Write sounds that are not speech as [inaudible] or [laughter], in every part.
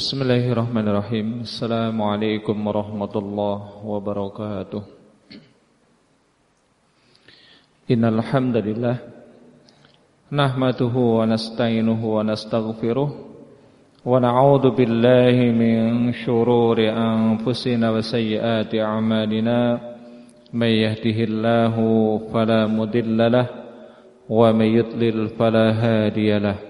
Bismillahirrahmanirrahim Assalamualaikum warahmatullahi wabarakatuh Innalhamdulillah Nahmatuhu wa nasta'inuhu wa nasta'gfiruh Wa na'udhu billahi min syururi anfusina wa sayyati amalina Man yahdihillahu falamudillalah Wa man yudlil falahadiyalah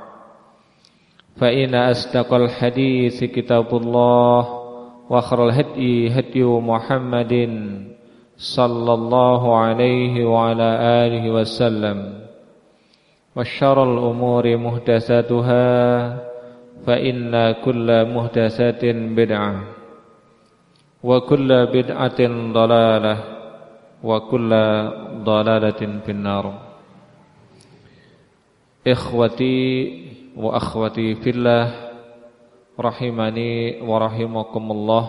فإن أصدق الحديث كتاب الله وخر الهدي هدي محمد صلى الله عليه وعلى آله وسلم. وشر الأمور محدثاتها فإن كل محدثات بدعة وكل بدعة ضلالة وكل ضلالة في النار. إخوتي akhwati fillah rahimani wa rahimakumullah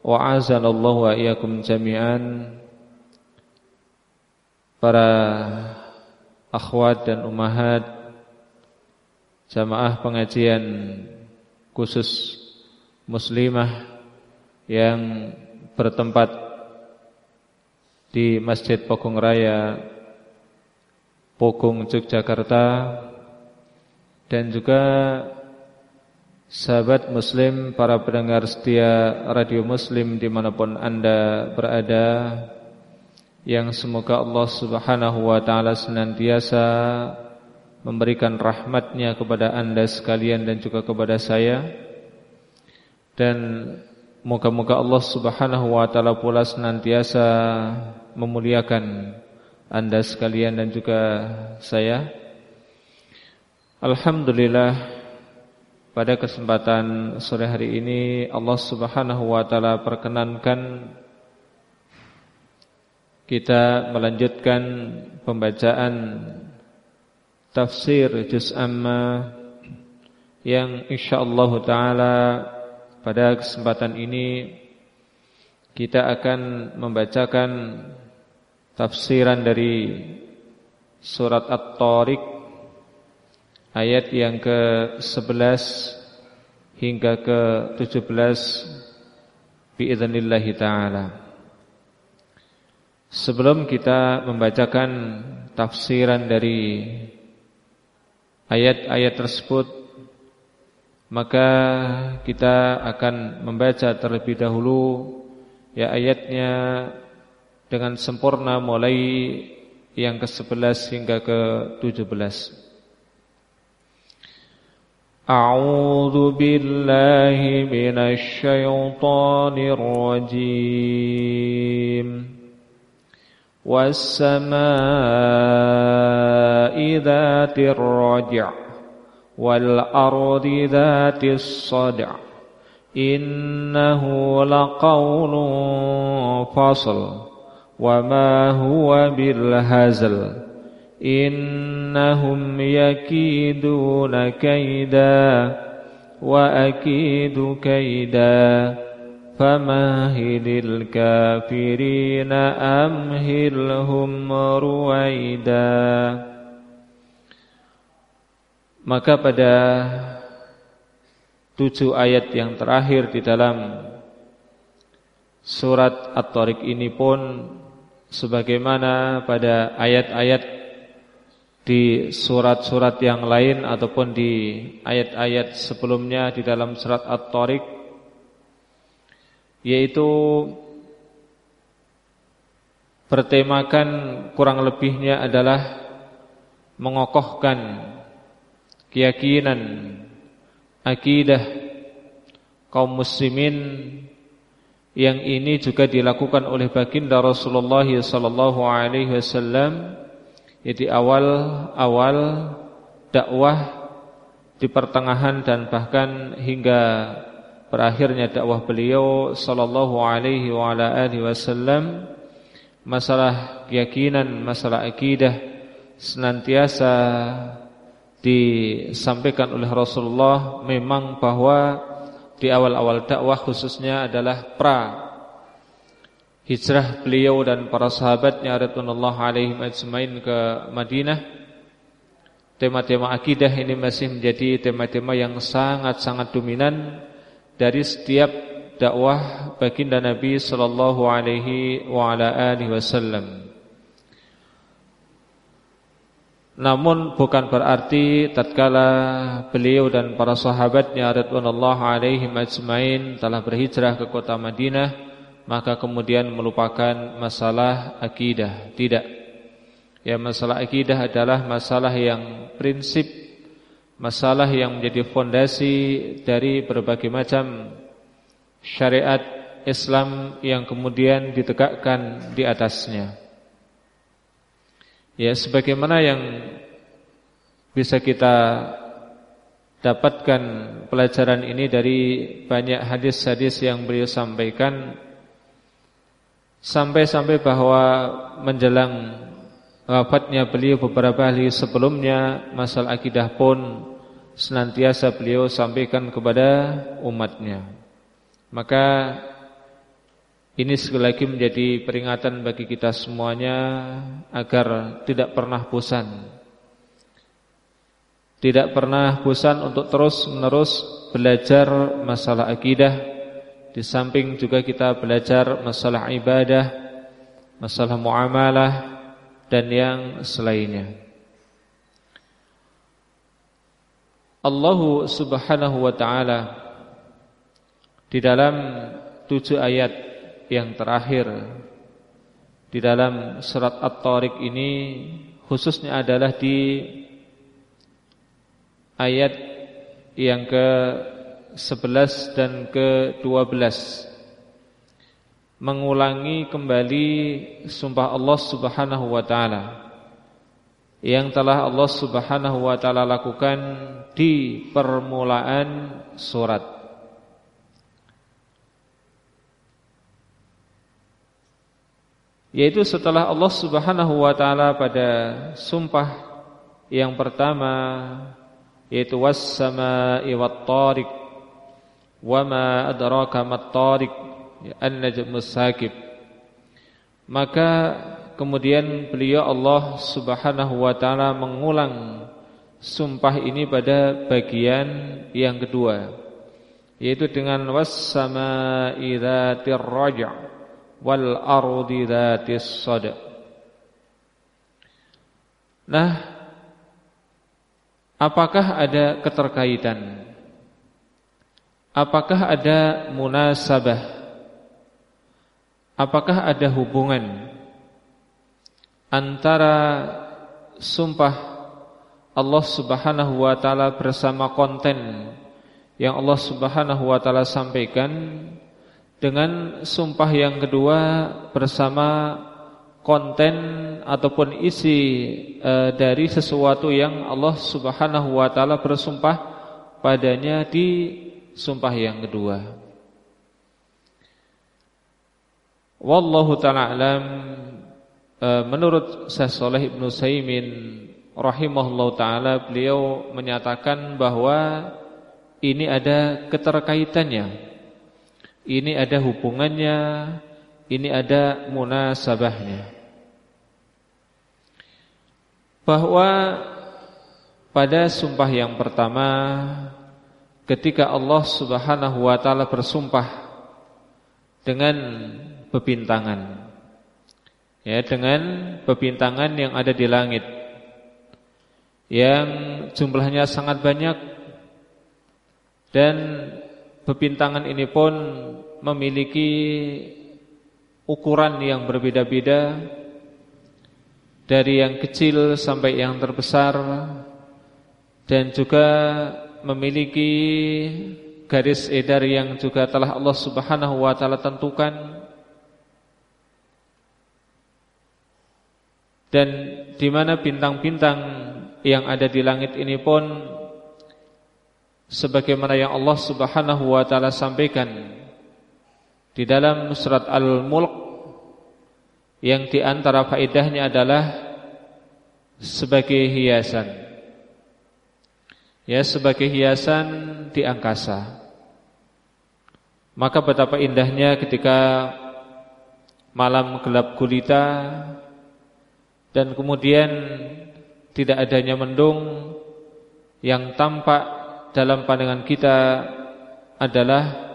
wa azanallahu wa iyyakum jami'an. Para akhwat dan umahat jamaah pengajian khusus muslimah yang bertempat di Masjid Pogong Raya Pogong Yogyakarta dan juga sahabat muslim, para pendengar setia radio muslim di mana pun anda berada yang semoga Allah subhanahu wa ta'ala senantiasa memberikan rahmatnya kepada anda sekalian dan juga kepada saya. Dan moga-moga Allah subhanahu wa ta'ala pula senantiasa memuliakan anda sekalian dan juga saya Alhamdulillah pada kesempatan sore hari ini Allah Subhanahu wa taala perkenankan kita melanjutkan pembacaan tafsir juz amma yang insyaallah taala pada kesempatan ini kita akan membacakan tafsiran dari surat At-Tariq ayat yang ke-11 hingga ke-17 biidznillahi taala. Sebelum kita membacakan tafsiran dari ayat-ayat tersebut maka kita akan membaca terlebih dahulu ya ayatnya dengan sempurna mulai yang ke-11 hingga ke-17. أعوذ بالله من الشيطان الرجيم. والسماء ذات الرجع والأرض ذات الصدع. إنه لقول فصل. وما هو بالهزل. إنهم يكيدون كيدا وأكيد كيدا فمهل الكافرين أمهلهم رويدا Maka pada tujuh ayat yang terakhir di dalam surat At-Tariq ini pun sebagaimana pada ayat-ayat di surat-surat yang lain ataupun di ayat-ayat sebelumnya di dalam surat At-Tariq yaitu bertemakan kurang lebihnya adalah mengokohkan keyakinan akidah kaum muslimin yang ini juga dilakukan oleh baginda Rasulullah sallallahu alaihi wasallam di awal-awal dakwah di pertengahan dan bahkan hingga berakhirnya dakwah beliau sallallahu alaihi wa ala alihi wasallam masalah keyakinan, masalah akidah senantiasa disampaikan oleh Rasulullah. Memang bahwa di awal-awal dakwah khususnya adalah pra hijrah beliau dan para sahabatnya radhiyallahu alaihim ajmain ke Madinah tema-tema akidah ini masih menjadi tema-tema yang sangat-sangat dominan dari setiap dakwah baginda Nabi sallallahu alaihi wa ala alihi wasallam. Namun bukan berarti tatkala beliau dan para sahabatnya radhiyallahu alaihi ajmain telah berhijrah ke kota Madinah maka kemudian melupakan masalah akidah. Tidak. Ya masalah akidah adalah masalah yang prinsip masalah yang menjadi fondasi dari berbagai macam syariat Islam yang kemudian ditegakkan di atasnya. Ya sebagaimana yang bisa kita dapatkan pelajaran ini dari banyak hadis-hadis yang beliau sampaikan sampai-sampai bahwa menjelang wafatnya beliau beberapa hari sebelumnya masalah akidah pun senantiasa beliau sampaikan kepada umatnya. Maka ini sekali lagi menjadi peringatan bagi kita semuanya agar tidak pernah bosan. Tidak pernah bosan untuk terus-menerus belajar masalah akidah. Di samping juga kita belajar masalah ibadah, masalah muamalah dan yang selainnya. Allah Subhanahu wa taala di dalam tujuh ayat yang terakhir di dalam surat At-Tariq ini khususnya adalah di ayat yang ke-11 dan ke-12 mengulangi kembali sumpah Allah Subhanahu wa taala. Yang telah Allah Subhanahu wa taala lakukan di permulaan surat. Yaitu setelah Allah Subhanahu wa taala pada sumpah yang pertama yaitu was-samaa'i wat-tariq wa ma adraka mat-tariq an-najmus sakib maka kemudian beliau Allah Subhanahu wa taala mengulang sumpah ini pada bagian yang kedua yaitu dengan was-samaa'i dzatir raja' wal ardi dzatis sad. Nah, apakah ada keterkaitan? Apakah ada munasabah? Apakah ada hubungan antara sumpah Allah Subhanahu wa taala bersama konten yang Allah Subhanahu wa taala sampaikan dengan sumpah yang kedua bersama konten ataupun isi e, dari sesuatu yang Allah Subhanahu wa taala bersumpah padanya di sumpah yang kedua. Wallahu taala Eh, menurut Syekh Saleh Ibnu Saimin rahimahullah taala beliau menyatakan bahwa ini ada keterkaitannya Ini ada hubungannya, ini ada munasabahnya. Bahwa pada sumpah yang pertama ketika Allah Subhanahu wa taala bersumpah dengan bebintangan. Ya, dengan bebintangan yang ada di langit yang jumlahnya sangat banyak dan bebintangan ini pun memiliki ukuran yang berbeda-beda dari yang kecil sampai yang terbesar dan juga memiliki garis edar yang juga telah Allah Subhanahu wa taala tentukan. Dan di mana bintang-bintang yang ada di langit ini pun sebagaimana yang Allah Subhanahu wa taala sampaikan di dalam surat Al-Mulk yang di antara faedahnya adalah sebagai hiasan ya sebagai hiasan di angkasa. Maka betapa indahnya ketika malam gelap gulita dan kemudian tidak adanya mendung yang tampak dalam pandangan kita adalah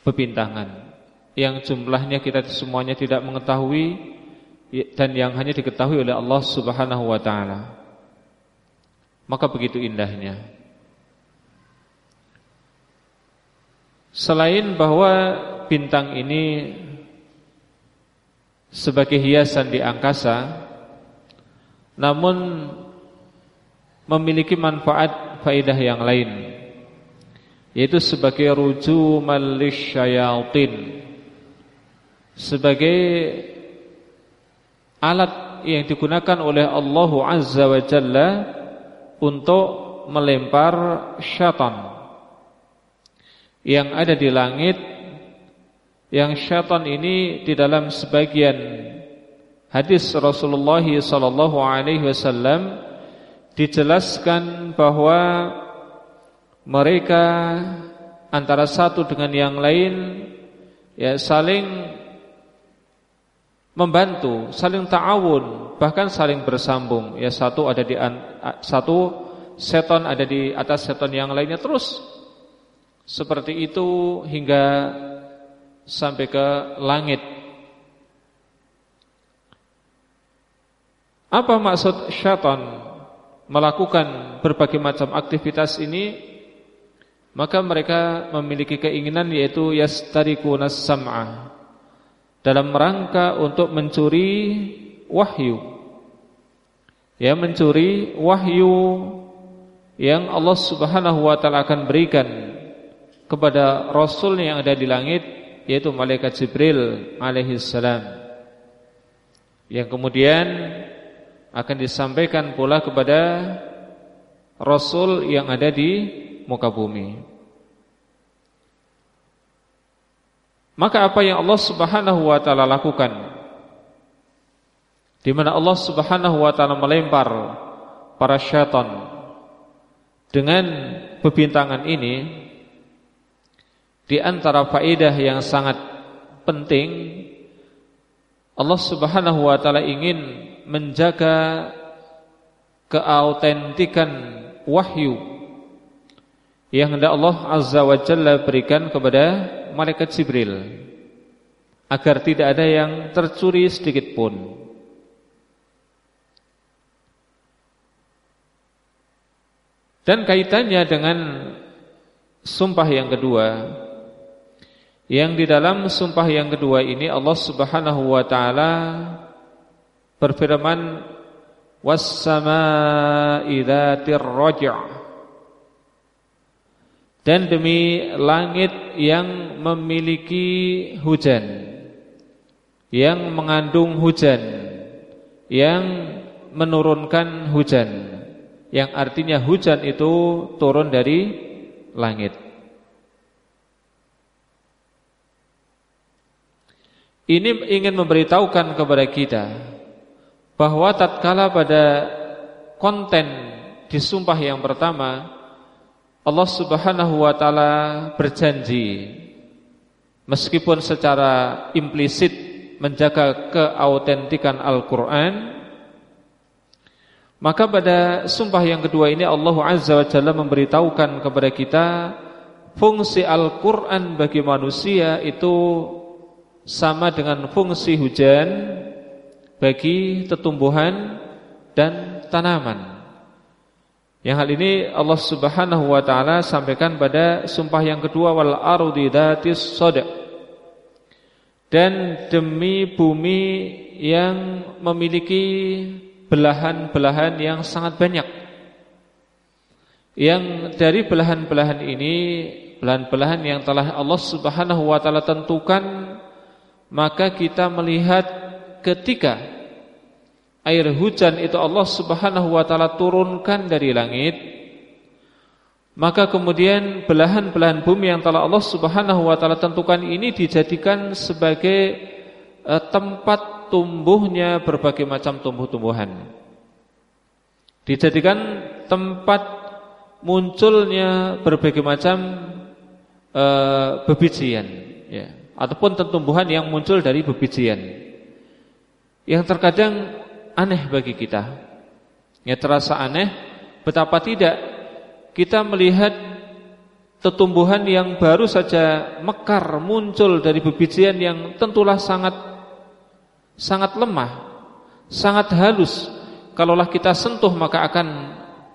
bebintangan yang jumlahnya kita semuanya tidak mengetahui dan yang hanya diketahui oleh Allah Subhanahu wa taala. Maka begitu indahnya. Selain bahwa bintang ini Sebagai hiasan di angkasa Namun Memiliki manfaat Faidah yang lain Yaitu sebagai rujuman lisyayatin Sebagai Alat yang digunakan oleh Allah Azza wa Jalla untuk melempar syaitan yang ada di langit yang syaitan ini di dalam sebagian hadis Rasulullah sallallahu alaihi wasallam dijelaskan bahwa mereka antara satu dengan yang lain ya saling membantu, saling ta'awun, bahkan saling bersambung. Ya satu ada di satu seton ada di atas seton yang lainnya terus seperti itu hingga sampai ke langit. Apa maksud syaitan melakukan berbagai macam aktivitas ini? Maka mereka memiliki keinginan yaitu yastariqunas sam'a dalam rangka untuk mencuri wahyu. Ya, mencuri wahyu yang Allah Subhanahu wa taala akan berikan kepada rasul yang ada di langit yaitu malaikat Jibril alaihi salam. Yang kemudian akan disampaikan pula kepada rasul yang ada di muka bumi. Maka apa yang Allah Subhanahu wa taala lakukan? Di mana Allah Subhanahu wa taala melempar para syaitan dengan bebintangan ini di antara faedah yang sangat penting Allah Subhanahu wa taala ingin menjaga keautentikan wahyu yang hendak Allah Azza wa Jalla berikan kepada malaikat Jibril. Agar tidak ada yang tercuri sedikit pun. Dan kaitannya dengan sumpah yang kedua. Yang di dalam sumpah yang kedua ini Allah Subhanahu wa taala berfirman was-samaa'i dzatir raj' dan demi langit yang memiliki hujan yang mengandung hujan yang menurunkan hujan yang artinya hujan itu turun dari langit. Ini ingin memberitahukan kepada kita bahwa tatkala pada konten di sumpah yang pertama Allah Subhanahu wa taala berjanji meskipun secara implisit menjaga keautentikan Al-Qur'an maka pada sumpah yang kedua ini Allah Azza wa Jalla memberitahukan kepada kita fungsi Al-Qur'an bagi manusia itu sama dengan fungsi hujan bagi tetumbuhan dan tanaman. Yang hal ini Allah Subhanahu wa taala sampaikan pada sumpah yang kedua wal ardi dzatis sada. Dan demi bumi yang memiliki belahan-belahan yang sangat banyak. Yang dari belahan-belahan ini, belahan-belahan yang telah Allah Subhanahu wa taala tentukan, maka kita melihat ketika air hujan itu Allah Subhanahu wa taala turunkan dari langit. Maka kemudian belahan-belahan bumi yang telah Allah Subhanahu wa taala tentukan ini dijadikan sebagai uh, tempat tumbuhnya berbagai macam tumbuh-tumbuhan. Dijadikan tempat munculnya berbagai macam uh, bebijian ya. Ataupun tumbuhan yang muncul dari bebijian. Yang terkadang aneh bagi kita. Ya terasa aneh betapa tidak kita melihat tetumbuhan yang baru saja mekar muncul dari bebijian yang tentulah sangat sangat lemah, sangat halus. Kalaulah kita sentuh maka akan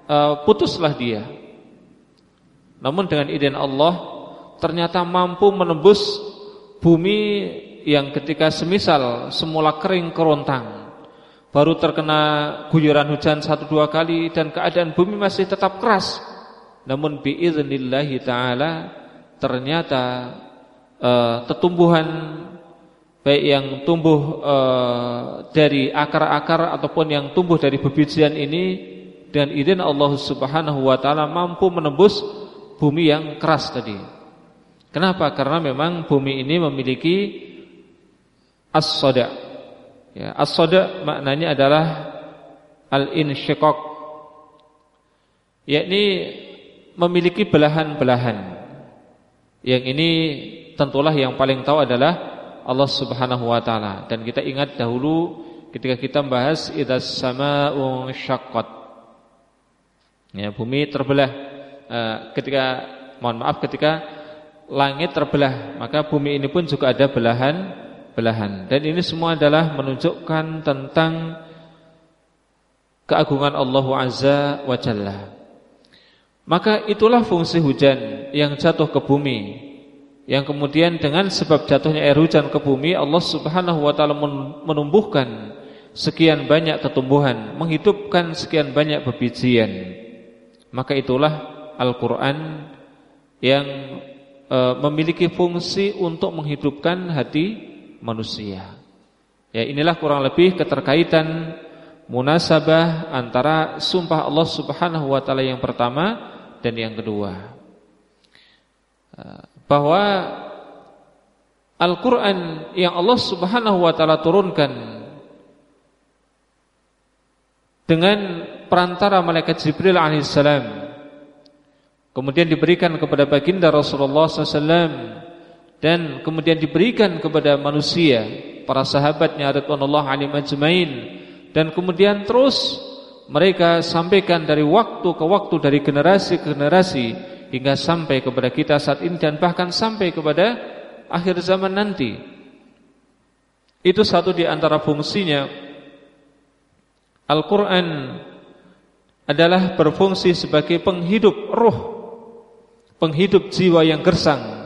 uh, putuslah dia. Namun dengan izin Allah ternyata mampu menembus bumi yang ketika semisal semula kering kerontang baru terkena guyuran hujan satu dua kali dan keadaan bumi masih tetap keras. Namun biiznillahi taala ternyata uh, tetumbuhan baik yang tumbuh uh, dari akar-akar ataupun yang tumbuh dari bebijian ini dan izin Allah Subhanahu wa taala mampu menembus bumi yang keras tadi. Kenapa? Karena memang bumi ini memiliki as-sada Ya, as-sada maknanya adalah al-insyiqaq yakni memiliki belahan-belahan. Yang ini tentulah yang paling tahu adalah Allah Subhanahu wa taala dan kita ingat dahulu ketika kita membahas idzas samaa'u syaqqat. Ya, bumi terbelah uh, ketika mohon maaf ketika langit terbelah, maka bumi ini pun juga ada belahan belahan dan ini semua adalah menunjukkan tentang keagungan Allah Azza wa Jalla. Maka itulah fungsi hujan yang jatuh ke bumi. Yang kemudian dengan sebab jatuhnya air hujan ke bumi Allah Subhanahu wa taala menumbuhkan sekian banyak tumbuhan, menghidupkan sekian banyak bebijian. Maka itulah Al-Qur'an yang e, memiliki fungsi untuk menghidupkan hati manusia. Ya inilah kurang lebih keterkaitan munasabah antara sumpah Allah Subhanahu wa taala yang pertama dan yang kedua. Eh, bahwa Al-Qur'an yang Allah Subhanahu wa taala turunkan dengan perantara malaikat Jibril alaihissalam kemudian diberikan kepada baginda Rasulullah SAW dan kemudian diberikan kepada manusia para sahabatnya radhiyallahu alaihim ajmain. Dan kemudian terus mereka sampaikan dari waktu ke waktu dari generasi ke generasi hingga sampai kepada kita saat ini dan bahkan sampai kepada akhir zaman nanti. Itu satu di antara fungsinya. Al-Qur'an adalah berfungsi sebagai penghidup roh penghidup jiwa yang gersang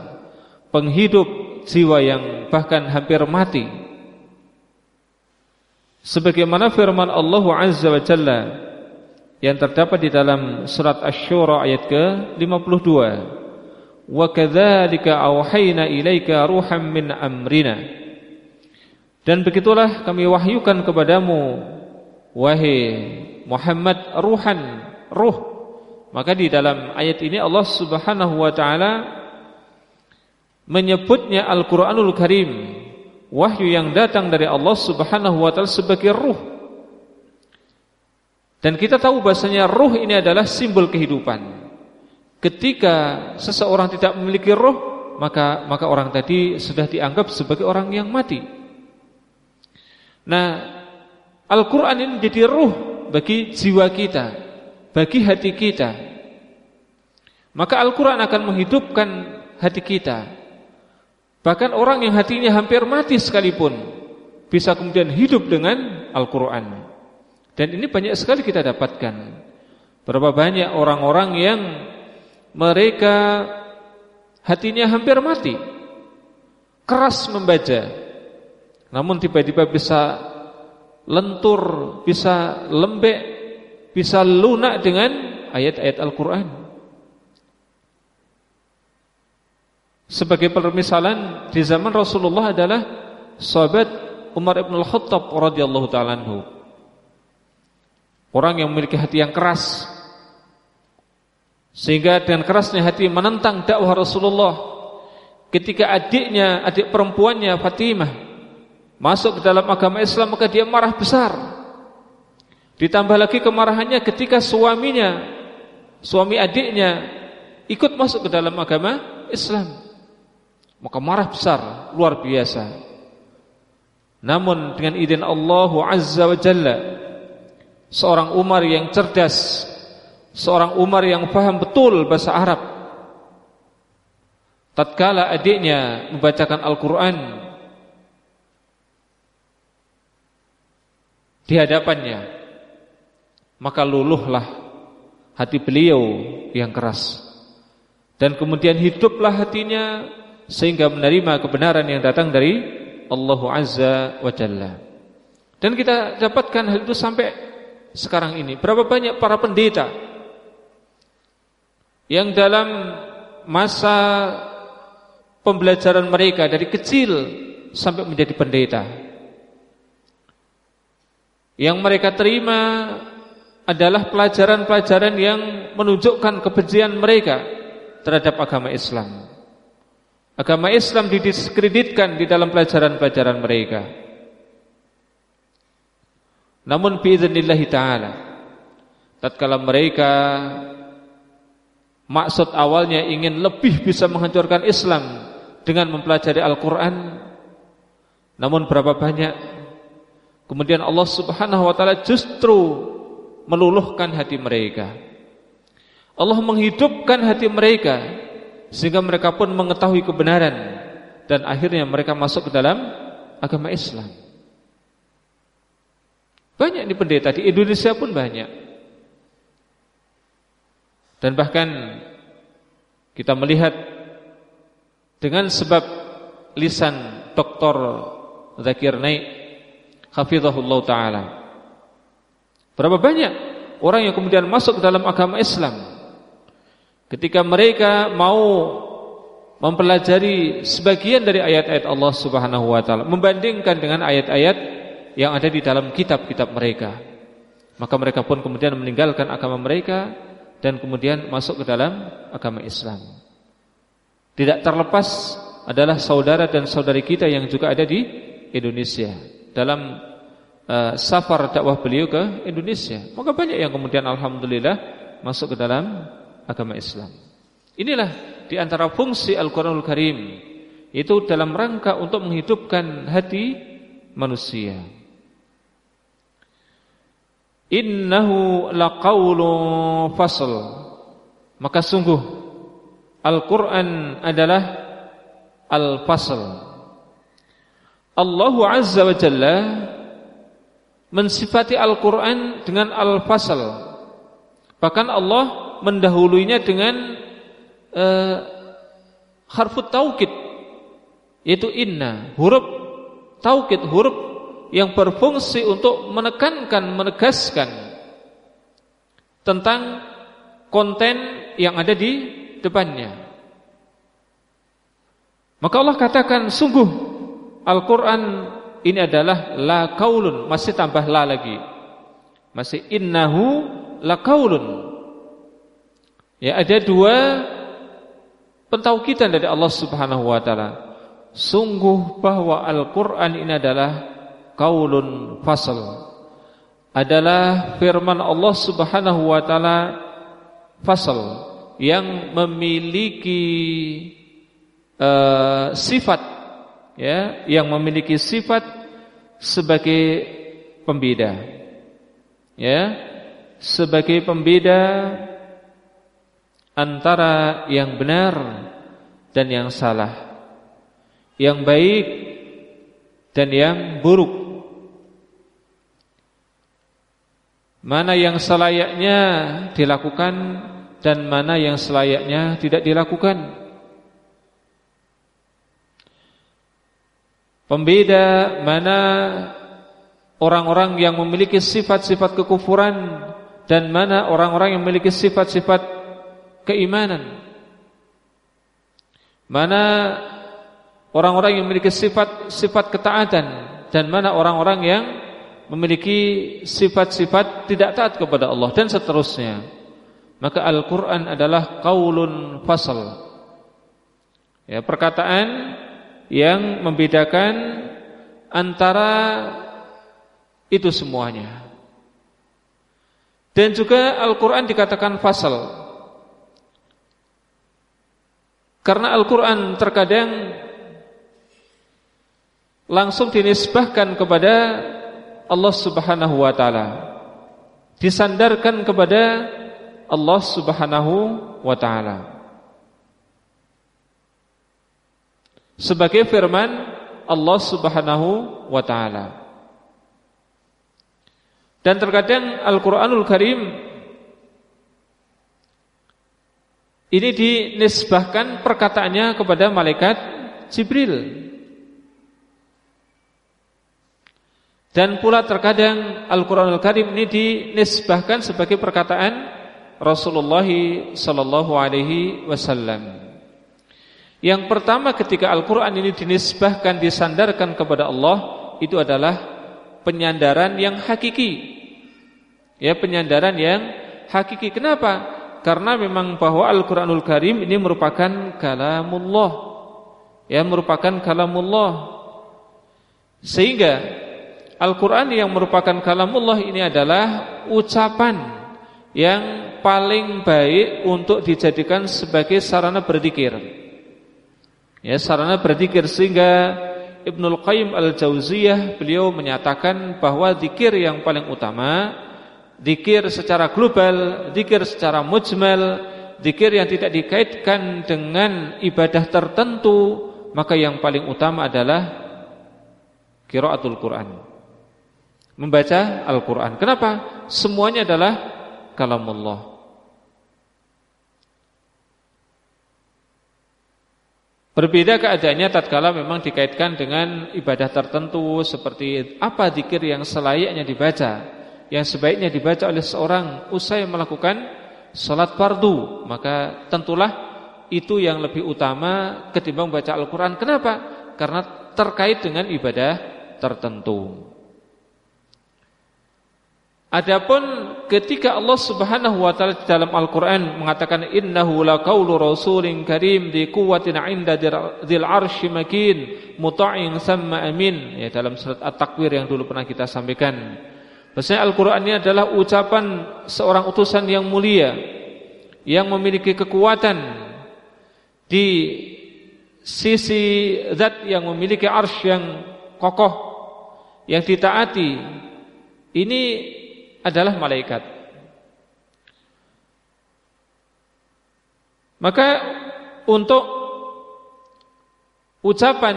penghidup jiwa yang bahkan hampir mati. Sebagaimana firman Allah Azza wa Jalla yang terdapat di dalam surat Asy-Syura ayat ke-52. Wa kadzalika auhayna ilaika ruham min amrina. Dan begitulah kami wahyukan kepadamu wahai Muhammad ruhan ruh. Maka di dalam ayat ini Allah Subhanahu wa taala menyebutnya Al-Qur'anul Karim wahyu yang datang dari Allah Subhanahu wa taala sebagai ruh. Dan kita tahu bahasanya ruh ini adalah simbol kehidupan. Ketika seseorang tidak memiliki ruh, maka maka orang tadi sudah dianggap sebagai orang yang mati. Nah, Al-Qur'an ini menjadi ruh bagi jiwa kita, bagi hati kita. Maka Al-Qur'an akan menghidupkan hati kita. Bahkan orang yang hatinya hampir mati sekalipun bisa kemudian hidup dengan Al-Qur'an. Dan ini banyak sekali kita dapatkan. Berapa banyak orang-orang yang mereka hatinya hampir mati, keras membaca, namun tiba-tiba bisa lentur, bisa lembek, bisa lunak dengan ayat-ayat Al-Quran. Sebagai permisalan di zaman Rasulullah adalah sahabat Umar ibn al-Khattab radhiyallahu taala Orang yang memiliki hati yang keras. Sehingga dengan kerasnya hati menentang dakwah Rasulullah. Ketika adiknya, adik perempuannya Fatimah Masuk ke dalam agama Islam maka dia marah besar. Ditambah lagi kemarahannya ketika suaminya Suami adiknya Ikut masuk ke dalam agama Islam Maka marah besar, luar biasa Namun dengan izin Allah Azza wa Jalla seorang Umar yang cerdas, seorang Umar yang paham betul bahasa Arab. Tatkala adiknya membacakan Al-Qur'an di hadapannya, maka luluhlah hati beliau yang keras. Dan kemudian hiduplah hatinya sehingga menerima kebenaran yang datang dari Allah Azza wa Jalla. Dan kita dapatkan hal itu sampai sekarang ini Berapa banyak para pendeta Yang dalam masa pembelajaran mereka Dari kecil sampai menjadi pendeta Yang mereka terima adalah pelajaran-pelajaran yang menunjukkan kebencian mereka terhadap agama Islam. Agama Islam didiskreditkan di dalam pelajaran-pelajaran mereka. Namun biiznillahi taala tatkala mereka maksud awalnya ingin lebih bisa menghancurkan Islam dengan mempelajari Al-Qur'an namun berapa banyak kemudian Allah Subhanahu wa taala justru meluluhkan hati mereka. Allah menghidupkan hati mereka sehingga mereka pun mengetahui kebenaran dan akhirnya mereka masuk ke dalam agama Islam. Banyak di pendeta di Indonesia pun banyak. Dan bahkan kita melihat dengan sebab lisan Dr. Zakir Naik hafizahullah taala. Berapa banyak orang yang kemudian masuk ke dalam agama Islam ketika mereka mau mempelajari sebagian dari ayat-ayat Allah Subhanahu wa taala membandingkan dengan ayat-ayat yang ada di dalam kitab-kitab mereka. Maka mereka pun kemudian meninggalkan agama mereka dan kemudian masuk ke dalam agama Islam. Tidak terlepas adalah saudara dan saudari kita yang juga ada di Indonesia dalam uh, safar dakwah beliau ke Indonesia. Maka banyak yang kemudian alhamdulillah masuk ke dalam agama Islam. Inilah di antara fungsi Al-Qur'anul Karim itu dalam rangka untuk menghidupkan hati manusia. Innahu laqaulun fasl Maka sungguh Al-Quran adalah Al-Fasl Allah Azza wa Jalla Mensifati Al-Quran dengan Al-Fasl Bahkan Allah mendahulunya dengan uh, Harfut taukid Yaitu inna Huruf taukid Huruf yang berfungsi untuk menekankan, menegaskan tentang konten yang ada di depannya. Maka Allah katakan sungguh Al-Quran ini adalah la kaulun masih tambah la lagi masih innahu la kaulun ya ada dua pentaukidan dari Allah Subhanahu wa taala. Sungguh bahwa Al-Qur'an ini adalah qaulun fasl. Adalah firman Allah Subhanahu wa taala fasl yang memiliki uh, sifat ya yang memiliki sifat sebagai pembeda ya sebagai pembeda antara yang benar dan yang salah yang baik dan yang buruk. Mana yang selayaknya dilakukan dan mana yang selayaknya tidak dilakukan. Pembeda mana orang-orang yang memiliki sifat-sifat kekufuran dan mana orang-orang yang memiliki sifat-sifat keimanan. Mana orang-orang yang memiliki sifat-sifat ketaatan dan mana orang-orang yang memiliki sifat-sifat tidak taat kepada Allah dan seterusnya. Maka Al-Qur'an adalah qaulun fasal. Ya, perkataan yang membedakan antara itu semuanya. Dan juga Al-Quran dikatakan fasal Karena Al-Quran terkadang Langsung dinisbahkan kepada Allah subhanahu wa ta'ala Disandarkan kepada Allah subhanahu wa ta'ala sebagai firman Allah Subhanahu wa taala. Dan terkadang Al-Qur'anul Karim ini dinisbahkan perkataannya kepada malaikat Jibril. Dan pula terkadang Al-Qur'anul Karim ini dinisbahkan sebagai perkataan Rasulullah sallallahu alaihi wasallam. Yang pertama ketika Al-Quran ini dinisbahkan, disandarkan kepada Allah Itu adalah penyandaran yang hakiki Ya penyandaran yang hakiki Kenapa? Karena memang bahwa Al-Quranul Karim ini merupakan kalamullah. Ya merupakan kalamullah. Sehingga Al-Quran yang merupakan kalamullah ini adalah ucapan yang paling baik untuk dijadikan sebagai sarana berzikir. Ya sarana berzikir. Sehingga Ibnul Qayyim Al-Jauziyah beliau menyatakan bahwa zikir yang paling utama zikir secara global, zikir secara mujmal, zikir yang tidak dikaitkan dengan ibadah tertentu, maka yang paling utama adalah qiraatul Quran. Membaca Al-Qur'an. Kenapa? Semuanya adalah kalamullah. Berbeda keadaannya tatkala memang dikaitkan dengan ibadah tertentu seperti apa zikir yang selayaknya dibaca, yang sebaiknya dibaca oleh seorang usai melakukan salat fardu, maka tentulah itu yang lebih utama ketimbang baca Al-Qur'an. Kenapa? Karena terkait dengan ibadah tertentu. Adapun ketika Allah Subhanahu wa taala dalam Al-Qur'an mengatakan innahu laqaulu rasulin karim di quwwatin 'inda dzil 'arsy makin muta'in samma amin ya dalam surat At-Takwir yang dulu pernah kita sampaikan. Bahwasanya Al-Qur'an ini adalah ucapan seorang utusan yang mulia yang memiliki kekuatan di sisi zat yang memiliki arsy yang kokoh yang ditaati. Ini adalah malaikat. Maka untuk ucapan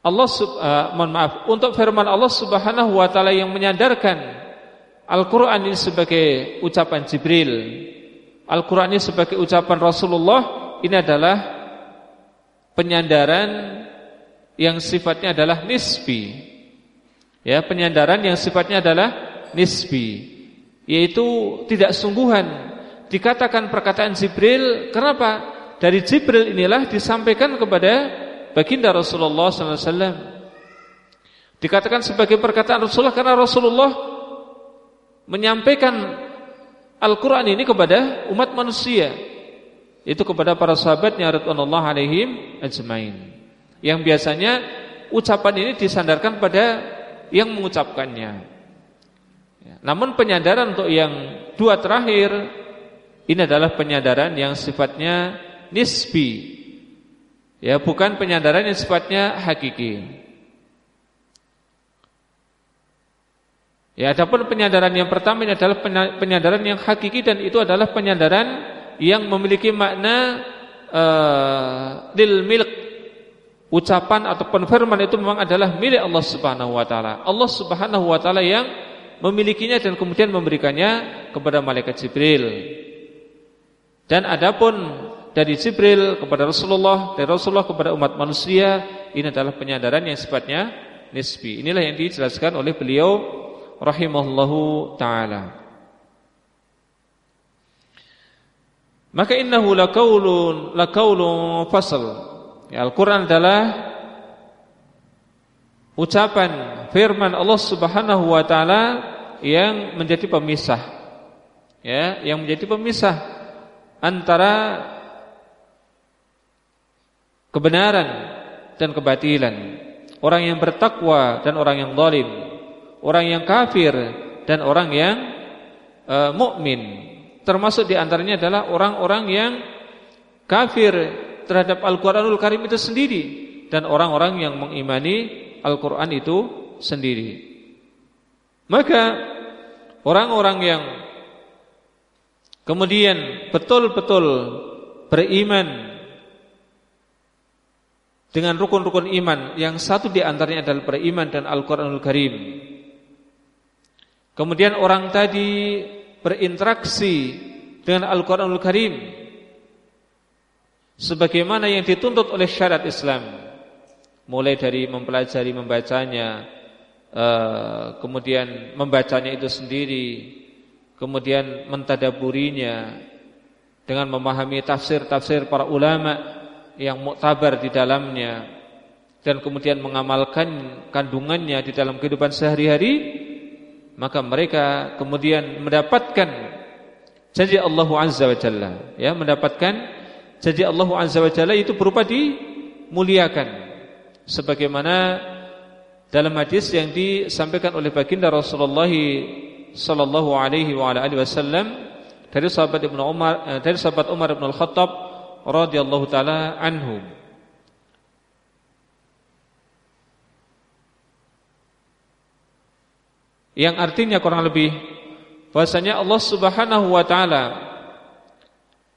Allah uh, mohon maaf untuk firman Allah Subhanahu wa taala yang menyandarkan Al-Qur'an ini sebagai ucapan Jibril, Al-Qur'an ini sebagai ucapan Rasulullah, ini adalah penyandaran yang sifatnya adalah nisbi. Ya, penyandaran yang sifatnya adalah nisbi, yaitu tidak sungguhan. Dikatakan perkataan Jibril, kenapa? Dari Jibril inilah disampaikan kepada baginda Rasulullah SAW. Dikatakan sebagai perkataan Rasulullah karena Rasulullah menyampaikan Al-Quran ini kepada umat manusia, itu kepada para sahabatnya radhiyallahu alaihim ajmain. Yang biasanya ucapan ini disandarkan pada yang mengucapkannya. Ya, namun penyadaran untuk yang dua terakhir ini adalah penyadaran yang sifatnya nisbi, Ya, bukan penyadaran yang sifatnya hakiki. Ya, adapun penyadaran yang pertama ini adalah penyadaran yang hakiki dan itu adalah penyadaran yang memiliki makna uh, milk. Ucapan ataupun firman itu memang adalah milik Allah Subhanahu wa taala. Allah Subhanahu wa taala yang memilikinya dan kemudian memberikannya kepada malaikat Jibril. Dan adapun dari Jibril kepada Rasulullah, dari Rasulullah kepada umat manusia, ini adalah penyadaran yang sifatnya nisbi. Inilah yang dijelaskan oleh beliau rahimahullahu taala. Maka innahu laqaulun laqaulun fasl. Ya, Al-Qur'an adalah ucapan firman Allah Subhanahu wa taala yang menjadi pemisah. Ya, yang menjadi pemisah antara kebenaran dan kebatilan. Orang yang bertakwa dan orang yang zalim. Orang yang kafir dan orang yang uh, mukmin. Termasuk di antaranya adalah orang-orang yang kafir terhadap Al-Qur'anul Karim itu sendiri dan orang-orang yang mengimani Al-Quran itu sendiri. Maka orang-orang yang kemudian betul-betul beriman dengan rukun-rukun iman yang satu di antaranya adalah beriman dan Al-Quranul Karim. Kemudian orang tadi berinteraksi dengan Al-Quranul Karim sebagaimana yang dituntut oleh syariat Islam mulai dari mempelajari membacanya uh, kemudian membacanya itu sendiri kemudian mentadaburinya dengan memahami tafsir-tafsir para ulama yang muktabar di dalamnya dan kemudian mengamalkan kandungannya di dalam kehidupan sehari-hari maka mereka kemudian mendapatkan janji Allah Azza wa Jalla. Ya mendapatkan janji Allah Azza wa Jalla itu berupa dimuliakan. Sebagaimana dalam hadis yang disampaikan oleh baginda Rasulullah sallallahu alaihi wasallam dari sahabat Ibnu Umar eh, dari sahabat Umar bin Al-Khattab radhiyallahu taala anhu yang artinya kurang lebih bahasanya Allah Subhanahu wa taala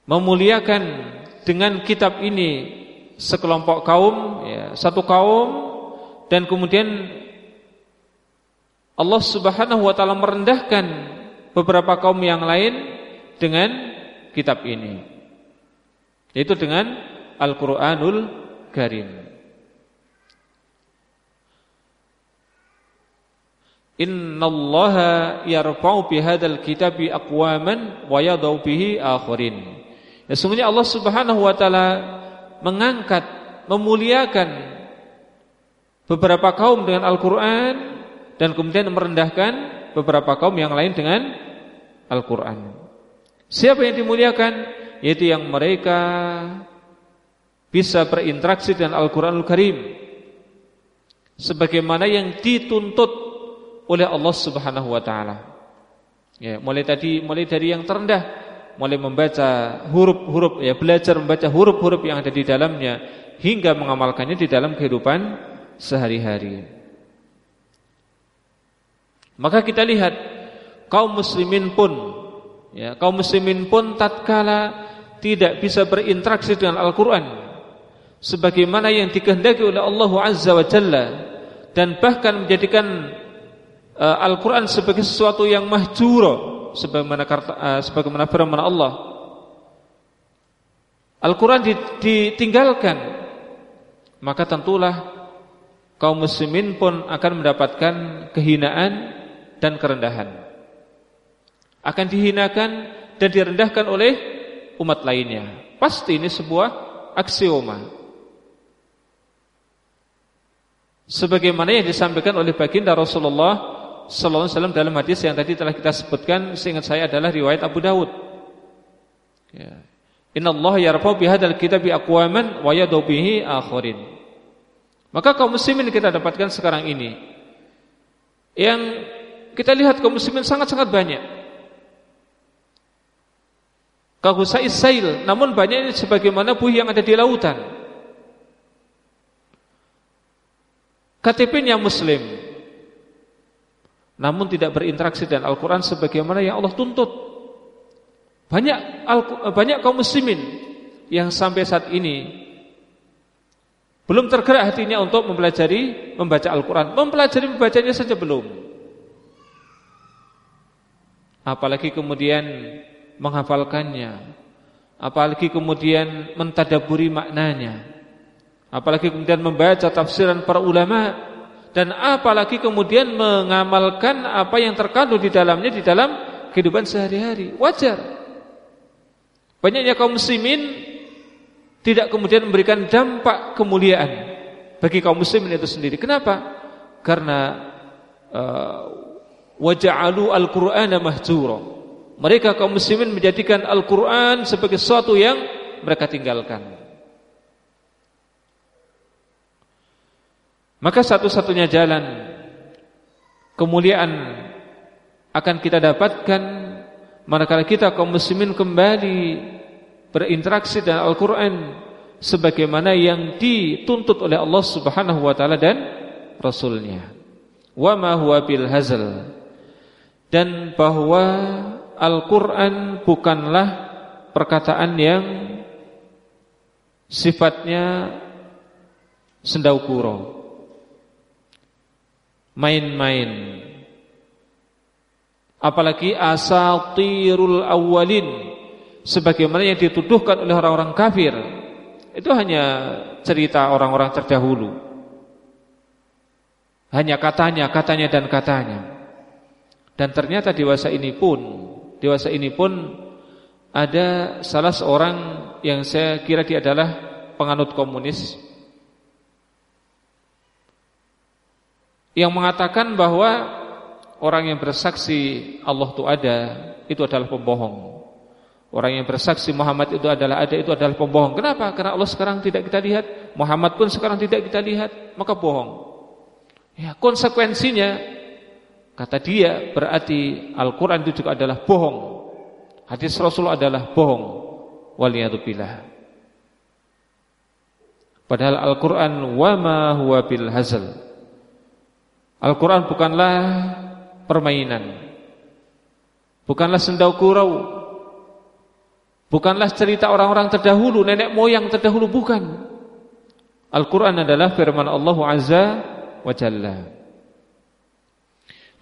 memuliakan dengan kitab ini sekelompok kaum, ya, satu kaum dan kemudian Allah Subhanahu wa taala merendahkan beberapa kaum yang lain dengan kitab ini. Yaitu dengan Al-Qur'anul Karim. Innallaha yarfa'u bihadzal kitabi aqwaman wa yadau bihi akharin. Ya, sesungguhnya Allah Subhanahu wa taala mengangkat, memuliakan beberapa kaum dengan Al-Quran dan kemudian merendahkan beberapa kaum yang lain dengan Al-Quran. Siapa yang dimuliakan? Yaitu yang mereka bisa berinteraksi dengan Al-Quranul Karim sebagaimana yang dituntut oleh Allah Subhanahu wa taala. Ya, mulai tadi mulai dari yang terendah mulai membaca huruf-huruf ya belajar membaca huruf-huruf yang ada di dalamnya hingga mengamalkannya di dalam kehidupan sehari-hari. Maka kita lihat kaum muslimin pun ya kaum muslimin pun tatkala tidak bisa berinteraksi dengan Al-Qur'an sebagaimana yang dikehendaki oleh Allah Azza wa Jalla dan bahkan menjadikan uh, Al-Qur'an sebagai sesuatu yang mahjura sebagaimana uh, sebagaimana firman Allah. Al-Qur'an ditinggalkan, maka tentulah kaum muslimin pun akan mendapatkan kehinaan dan kerendahan. Akan dihinakan dan direndahkan oleh umat lainnya. Pasti ini sebuah aksioma. Sebagaimana yang disampaikan oleh baginda Rasulullah sallallahu alaihi wasallam dalam hadis yang tadi telah kita sebutkan seingat saya adalah riwayat Abu Dawud. Ya. Inna Allah yarfa'u bihadzal kitabi aqwaman wa yadau bihi akharin. Maka kaum muslimin kita dapatkan sekarang ini yang kita lihat kaum muslimin sangat-sangat banyak. Kahusai sail, namun banyak sebagaimana buih yang ada di lautan. KTP-nya muslim namun tidak berinteraksi dengan Al-Qur'an sebagaimana yang Allah tuntut. Banyak banyak kaum muslimin yang sampai saat ini belum tergerak hatinya untuk mempelajari membaca Al-Qur'an. Mempelajari membacanya saja belum. Apalagi kemudian menghafalkannya. Apalagi kemudian mentadaburi maknanya. Apalagi kemudian membaca tafsiran para ulama dan apalagi kemudian mengamalkan apa yang terkandung di dalamnya di dalam kehidupan sehari-hari. Wajar. Banyaknya kaum muslimin tidak kemudian memberikan dampak kemuliaan bagi kaum muslimin itu sendiri. Kenapa? Karena uh, waja'alu al-Qur'ana mahjura. Mereka kaum muslimin menjadikan Al-Qur'an sebagai sesuatu yang mereka tinggalkan. Maka satu-satunya jalan kemuliaan akan kita dapatkan manakala kita kaum muslimin kembali berinteraksi dengan Al-Qur'an sebagaimana yang dituntut oleh Allah Subhanahu wa taala dan rasulnya. Wa ma huwa bil hazal. Dan bahwa Al-Qur'an bukanlah perkataan yang sifatnya sendaukuro main-main. Apalagi asatirul awalin sebagaimana yang dituduhkan oleh orang-orang kafir. Itu hanya cerita orang-orang terdahulu. Hanya katanya, katanya dan katanya. Dan ternyata dewasa ini pun, dewasa ini pun ada salah seorang yang saya kira dia adalah penganut komunis yang mengatakan bahwa orang yang bersaksi Allah itu ada itu adalah pembohong. Orang yang bersaksi Muhammad itu adalah ada itu adalah pembohong. Kenapa? Karena Allah sekarang tidak kita lihat, Muhammad pun sekarang tidak kita lihat, maka bohong. Ya, konsekuensinya kata dia berarti Al-Qur'an itu juga adalah bohong. Hadis Rasul adalah bohong. Waliyadzubillah. Padahal Al-Qur'an wa ma huwa bil hazal. Al-Quran bukanlah permainan Bukanlah sendau kurau Bukanlah cerita orang-orang terdahulu Nenek moyang terdahulu Bukan Al-Quran adalah firman Allah Azza wa Jalla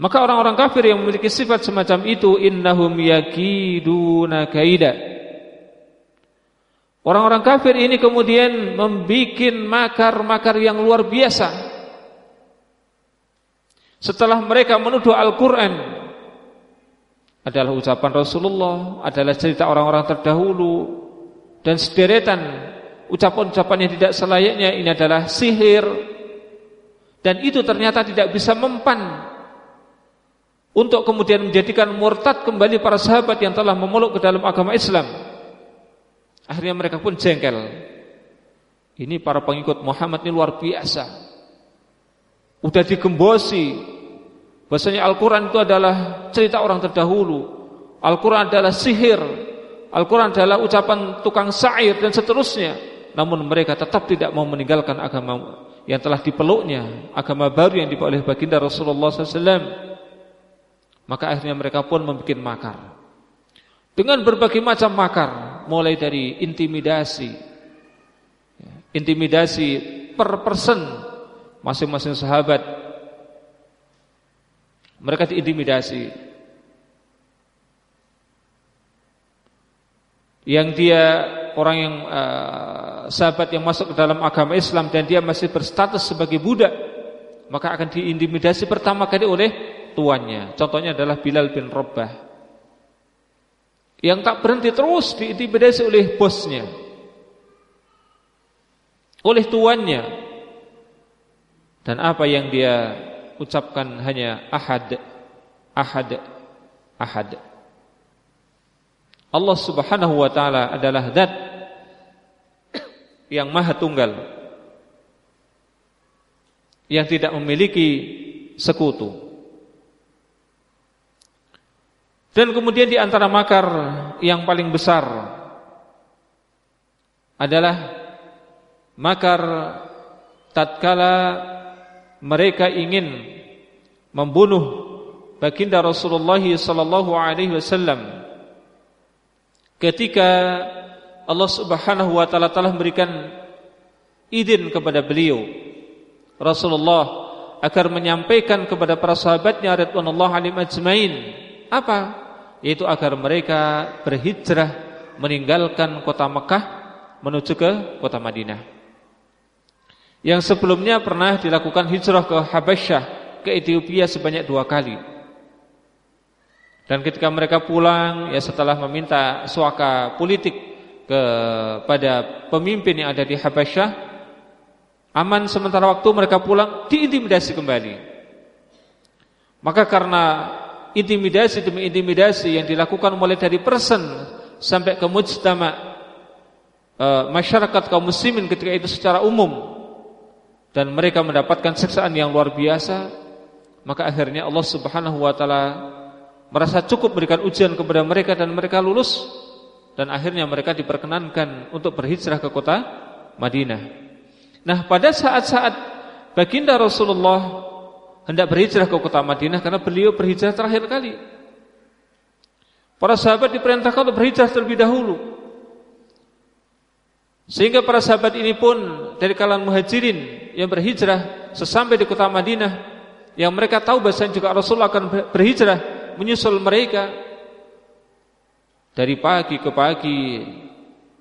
Maka orang-orang kafir yang memiliki sifat semacam itu Innahum yakiduna kaida. Orang-orang kafir ini kemudian Membikin makar-makar yang luar biasa. Setelah mereka menuduh Al-Quran adalah ucapan Rasulullah, adalah cerita orang-orang terdahulu dan sederetan ucapan-ucapan yang tidak selayaknya ini adalah sihir. Dan itu ternyata tidak bisa mempan untuk kemudian menjadikan murtad kembali para sahabat yang telah memeluk ke dalam agama Islam. Akhirnya mereka pun jengkel. Ini para pengikut Muhammad ini luar biasa. Udah digembosi Bahasanya Al-Quran itu adalah cerita orang terdahulu Al-Quran adalah sihir Al-Quran adalah ucapan tukang syair dan seterusnya Namun mereka tetap tidak mau meninggalkan agama yang telah dipeluknya Agama baru yang dibawa oleh baginda Rasulullah SAW Maka akhirnya mereka pun membuat makar. Dengan berbagai macam makar Mulai dari intimidasi Intimidasi per person masing-masing sahabat mereka diintimidasi. Yang dia orang yang uh, sahabat yang masuk ke dalam agama Islam dan dia masih berstatus sebagai budak maka akan diintimidasi pertama kali oleh tuannya. Contohnya adalah Bilal bin Rabah. Yang tak berhenti terus diintimidasi oleh bosnya. Oleh tuannya. Dan apa yang dia ucapkan hanya ahad ahad ahad. Allah Subhanahu wa taala adalah zat yang maha tunggal yang tidak memiliki sekutu dan kemudian di antara makar yang paling besar adalah makar tatkala mereka ingin membunuh baginda Rasulullah sallallahu alaihi wasallam ketika Allah Subhanahu wa taala telah memberikan izin kepada beliau Rasulullah agar menyampaikan kepada para sahabatnya radhiyallahu alaihim ajmain apa? Yaitu agar mereka berhijrah meninggalkan kota Mekah menuju ke kota Madinah. Yang sebelumnya pernah dilakukan hijrah ke Habasyah ke Ethiopia sebanyak dua kali. Dan ketika mereka pulang ya setelah meminta suaka politik kepada pemimpin yang ada di Habasyah Aman sementara waktu mereka pulang diintimidasi kembali. Maka karena intimidasi demi intimidasi yang dilakukan mulai dari person sampai ke mujtama e, masyarakat kaum muslimin ketika itu secara umum dan mereka mendapatkan siksaan yang luar biasa, maka akhirnya Allah Subhanahu wa taala merasa cukup berikan ujian kepada mereka dan mereka lulus dan akhirnya mereka diperkenankan untuk berhijrah ke kota Madinah. Nah pada saat-saat baginda Rasulullah hendak berhijrah ke kota Madinah karena beliau berhijrah terakhir kali. Para sahabat diperintahkan untuk berhijrah terlebih dahulu. Sehingga para sahabat ini pun dari kalangan muhajirin yang berhijrah sesampai di kota Madinah yang mereka tahu bahasanya juga Rasulullah akan berhijrah menyusul mereka dari pagi ke pagi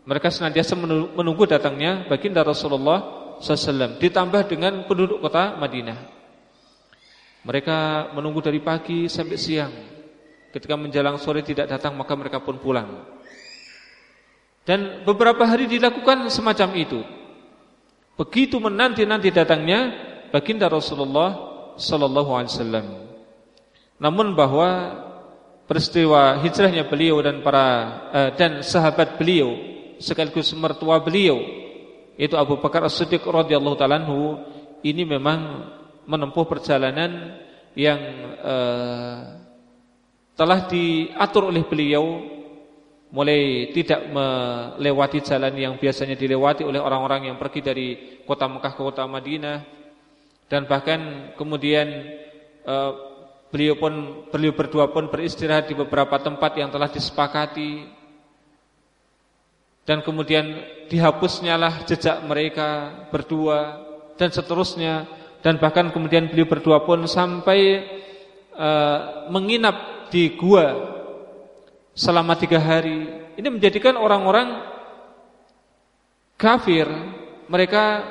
mereka senantiasa menunggu datangnya baginda Rasulullah SAW ditambah dengan penduduk kota Madinah. Mereka menunggu dari pagi sampai siang. Ketika menjelang sore tidak datang maka mereka pun pulang. Dan beberapa hari dilakukan semacam itu. Begitu menanti-nanti datangnya baginda Rasulullah sallallahu alaihi wasallam. Namun bahwa peristiwa hijrahnya beliau dan para eh, dan sahabat beliau sekaligus mertua beliau itu Abu Bakar As-Siddiq radhiyallahu taala ini memang menempuh perjalanan yang uh, telah diatur oleh beliau mulai tidak melewati jalan yang biasanya dilewati oleh orang-orang yang pergi dari kota Mekah ke kota Madinah dan bahkan kemudian uh, beliau pun beliau berdua pun beristirahat di beberapa tempat yang telah disepakati dan kemudian dihapusnya lah jejak mereka berdua dan seterusnya dan bahkan kemudian beliau berdua pun sampai uh, menginap di gua selama tiga hari. Ini menjadikan orang-orang kafir mereka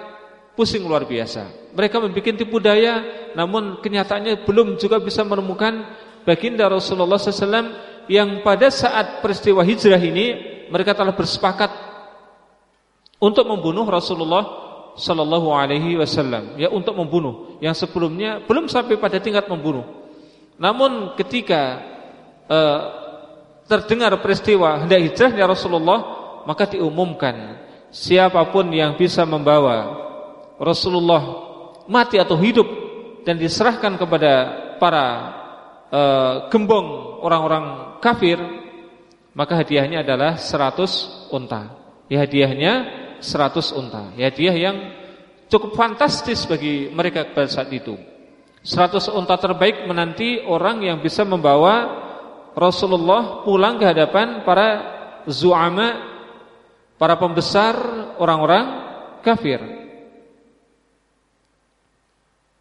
pusing luar biasa. Mereka membuat tipu daya namun kenyataannya belum juga bisa menemukan baginda Rasulullah SAW yang pada saat peristiwa hijrah ini mereka telah bersepakat untuk membunuh Rasulullah Sallallahu Alaihi Wasallam, ya untuk membunuh. Yang sebelumnya belum sampai pada tingkat membunuh. Namun ketika uh, terdengar peristiwa hendak hijrah ya Rasulullah, maka diumumkan siapa pun yang bisa membawa Rasulullah mati atau hidup dan diserahkan kepada para uh, gembong orang-orang kafir maka hadiahnya adalah 100 unta. Ya hadiahnya 100 unta. Ya hadiah yang cukup fantastis bagi mereka pada saat itu. 100 unta terbaik menanti orang yang bisa membawa Rasulullah pulang ke hadapan para zu'ama, para pembesar orang-orang kafir.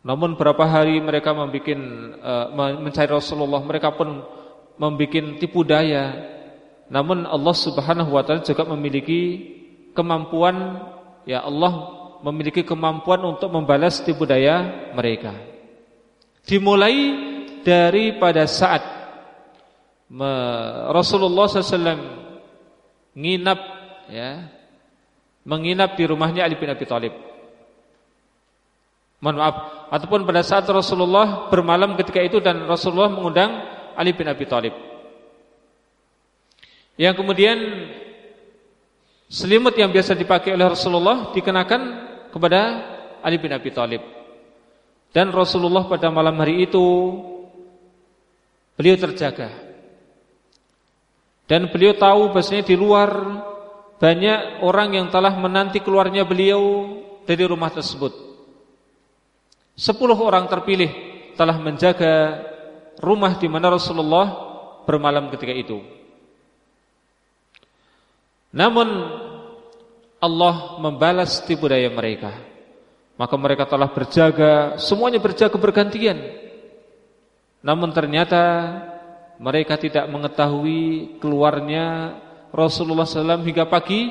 Namun berapa hari mereka membuat uh, mencari Rasulullah, mereka pun membuat tipu daya namun Allah Subhanahu wa taala juga memiliki kemampuan ya Allah memiliki kemampuan untuk membalas tipu daya mereka. Dimulai dari pada saat Rasulullah SAW nginap ya menginap di rumahnya Ali bin Abi Thalib. Mohon maaf, ataupun pada saat Rasulullah bermalam ketika itu dan Rasulullah mengundang Ali bin Abi Thalib. Yang kemudian selimut yang biasa dipakai oleh Rasulullah dikenakan kepada Ali bin Abi Thalib. Dan Rasulullah pada malam hari itu beliau terjaga. Dan beliau tahu bahasanya di luar banyak orang yang telah menanti keluarnya beliau dari rumah tersebut. Sepuluh orang terpilih telah menjaga rumah di mana Rasulullah bermalam ketika itu. Namun Allah membalas tipu daya mereka. Maka mereka telah berjaga, semuanya berjaga bergantian. Namun ternyata mereka tidak mengetahui keluarnya Rasulullah SAW hingga pagi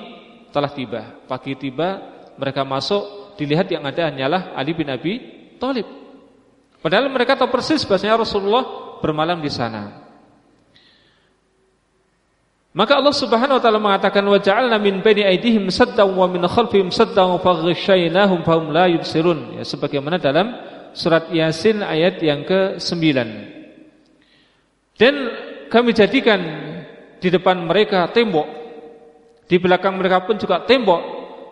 telah tiba. Pagi tiba, mereka masuk, dilihat yang ada hanyalah Ali bin Abi Thalib. Padahal mereka tahu persis bahasanya Rasulullah bermalam di sana. Maka Allah Subhanahu wa taala mengatakan wa ja'alna min baini aydihim saddan wa min khalfihim saddan faghshaynahum fahum la yubsirun. Ya sebagaimana dalam surat Yasin ayat yang ke-9. Dan kami jadikan di depan mereka tembok. Di belakang mereka pun juga tembok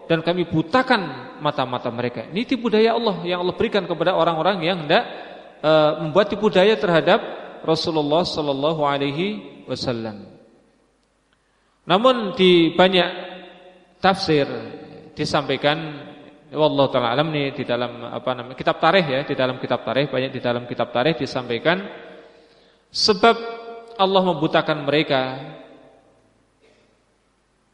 dan kami butakan mata-mata mereka. Ini tipu daya Allah yang Allah berikan kepada orang-orang yang hendak uh, membuat tipu daya terhadap Rasulullah sallallahu alaihi wasallam. Namun di banyak tafsir disampaikan wallahu taala alam nih di dalam apa namanya kitab tarikh ya, di dalam kitab tarikh banyak di dalam kitab tarikh disampaikan sebab Allah membutakan mereka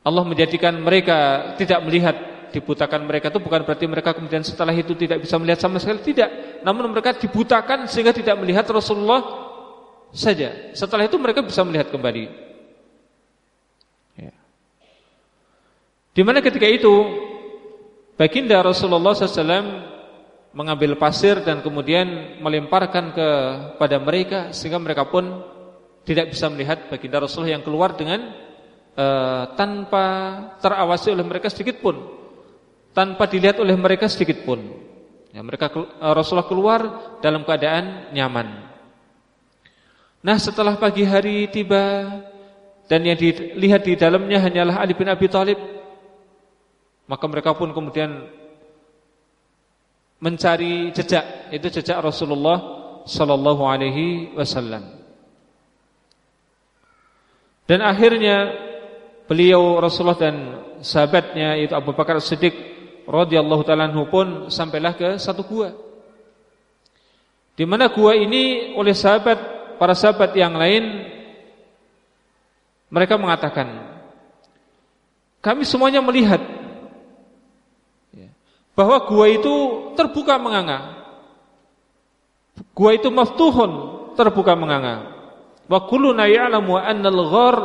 Allah menjadikan mereka tidak melihat dibutakan mereka itu bukan berarti mereka kemudian setelah itu tidak bisa melihat sama sekali tidak. Namun mereka dibutakan sehingga tidak melihat Rasulullah saja. Setelah itu mereka bisa melihat kembali Di mana ketika itu baginda Rasulullah SAW mengambil pasir dan kemudian melemparkan kepada mereka sehingga mereka pun tidak bisa melihat baginda Rasulullah yang keluar dengan uh, tanpa terawasi oleh mereka sedikit pun, tanpa dilihat oleh mereka sedikit pun. Ya, mereka uh, Rasulullah keluar dalam keadaan nyaman. Nah, setelah pagi hari tiba dan yang dilihat di dalamnya hanyalah Ali bin Abi Thalib maka mereka pun kemudian mencari jejak, itu jejak Rasulullah sallallahu alaihi wasallam. Dan akhirnya beliau Rasulullah dan sahabatnya yaitu Abu Bakar Siddiq radhiyallahu taala pun sampailah ke satu gua. Di mana gua ini oleh sahabat para sahabat yang lain mereka mengatakan kami semuanya melihat bahwa gua itu terbuka menganga. Gua itu maftuhun, terbuka menganga. Wa kulluna ya'lamu anna al-ghar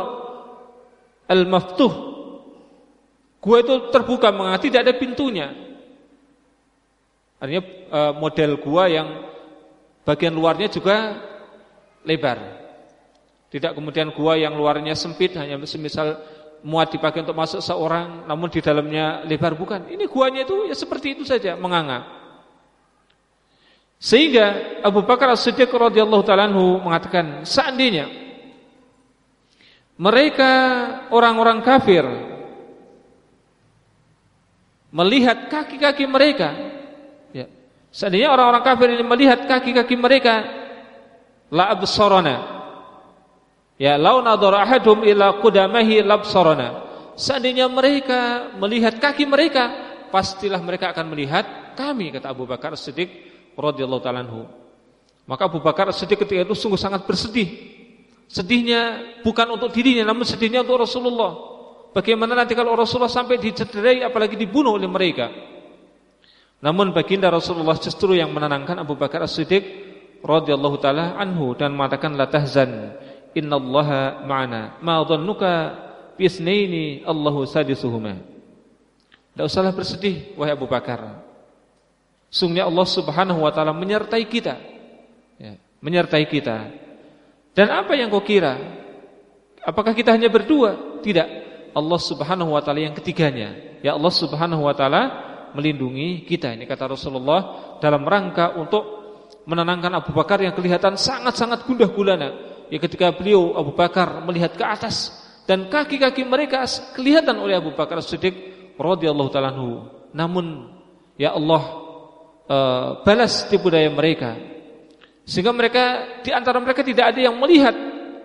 al-maftuh. Gua itu terbuka menganga, tidak ada pintunya. Artinya e, model gua yang bagian luarnya juga lebar. Tidak kemudian gua yang luarnya sempit hanya semisal muat dipakai untuk masuk seorang namun di dalamnya lebar bukan. Ini guanya itu ya seperti itu saja menganga. Sehingga Abu Bakar As-Siddiq radhiyallahu taala mengatakan seandainya mereka orang-orang kafir melihat kaki-kaki mereka ya seandainya orang-orang kafir ini melihat kaki-kaki mereka la absarana Ya, lau nadhara ila qudamahi labsarana. Seandainya mereka melihat kaki mereka, pastilah mereka akan melihat kami kata Abu Bakar Siddiq radhiyallahu taala Maka Abu Bakar Siddiq ketika itu sungguh sangat bersedih. Sedihnya bukan untuk dirinya namun sedihnya untuk Rasulullah. Bagaimana nanti kalau Rasulullah sampai dicederai apalagi dibunuh oleh mereka. Namun baginda Rasulullah justru yang menenangkan Abu Bakar As-Siddiq radhiyallahu taala anhu dan mengatakan la tahzan innallaha ma'ana. Ma dhannuka bisnaini Allahu sadisuhuma. Tidak usahlah bersedih wahai Abu Bakar. Sungguhnya Allah Subhanahu wa taala menyertai kita. Ya, menyertai kita. Dan apa yang kau kira? Apakah kita hanya berdua? Tidak. Allah Subhanahu wa taala yang ketiganya. Ya Allah Subhanahu wa taala melindungi kita. Ini kata Rasulullah dalam rangka untuk menenangkan Abu Bakar yang kelihatan sangat-sangat gundah gulana ya ketika beliau Abu Bakar melihat ke atas dan kaki-kaki mereka kelihatan oleh Abu Bakar Siddiq radhiyallahu taala Namun ya Allah uh, balas tipu daya mereka. Sehingga mereka di antara mereka tidak ada yang melihat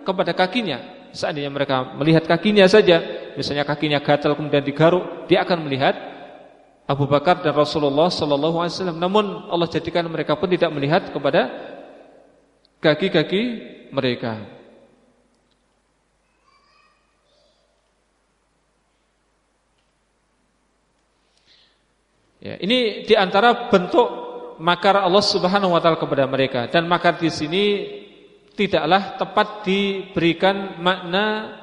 kepada kakinya. Seandainya mereka melihat kakinya saja, misalnya kakinya gatal kemudian digaruk, dia akan melihat Abu Bakar dan Rasulullah sallallahu alaihi wasallam. Namun Allah jadikan mereka pun tidak melihat kepada kaki-kaki mereka. Ya, ini di antara bentuk makar Allah Subhanahu Wa Taala kepada mereka dan makar di sini tidaklah tepat diberikan makna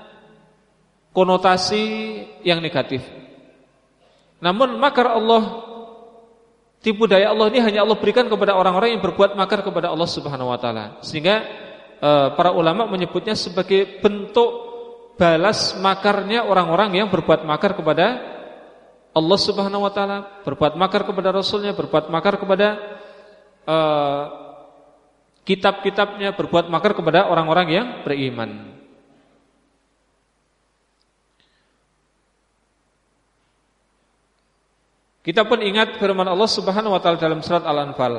konotasi yang negatif. Namun makar Allah tipu daya Allah ini hanya Allah berikan kepada orang-orang yang berbuat makar kepada Allah Subhanahu wa taala. Sehingga para ulama menyebutnya sebagai bentuk balas makarnya orang-orang yang berbuat makar kepada Allah Subhanahu wa taala, berbuat makar kepada rasulnya, berbuat makar kepada uh, kitab-kitabnya, berbuat makar kepada orang-orang yang beriman. Kita pun ingat firman Allah Subhanahu wa taala dalam surat Al-Anfal.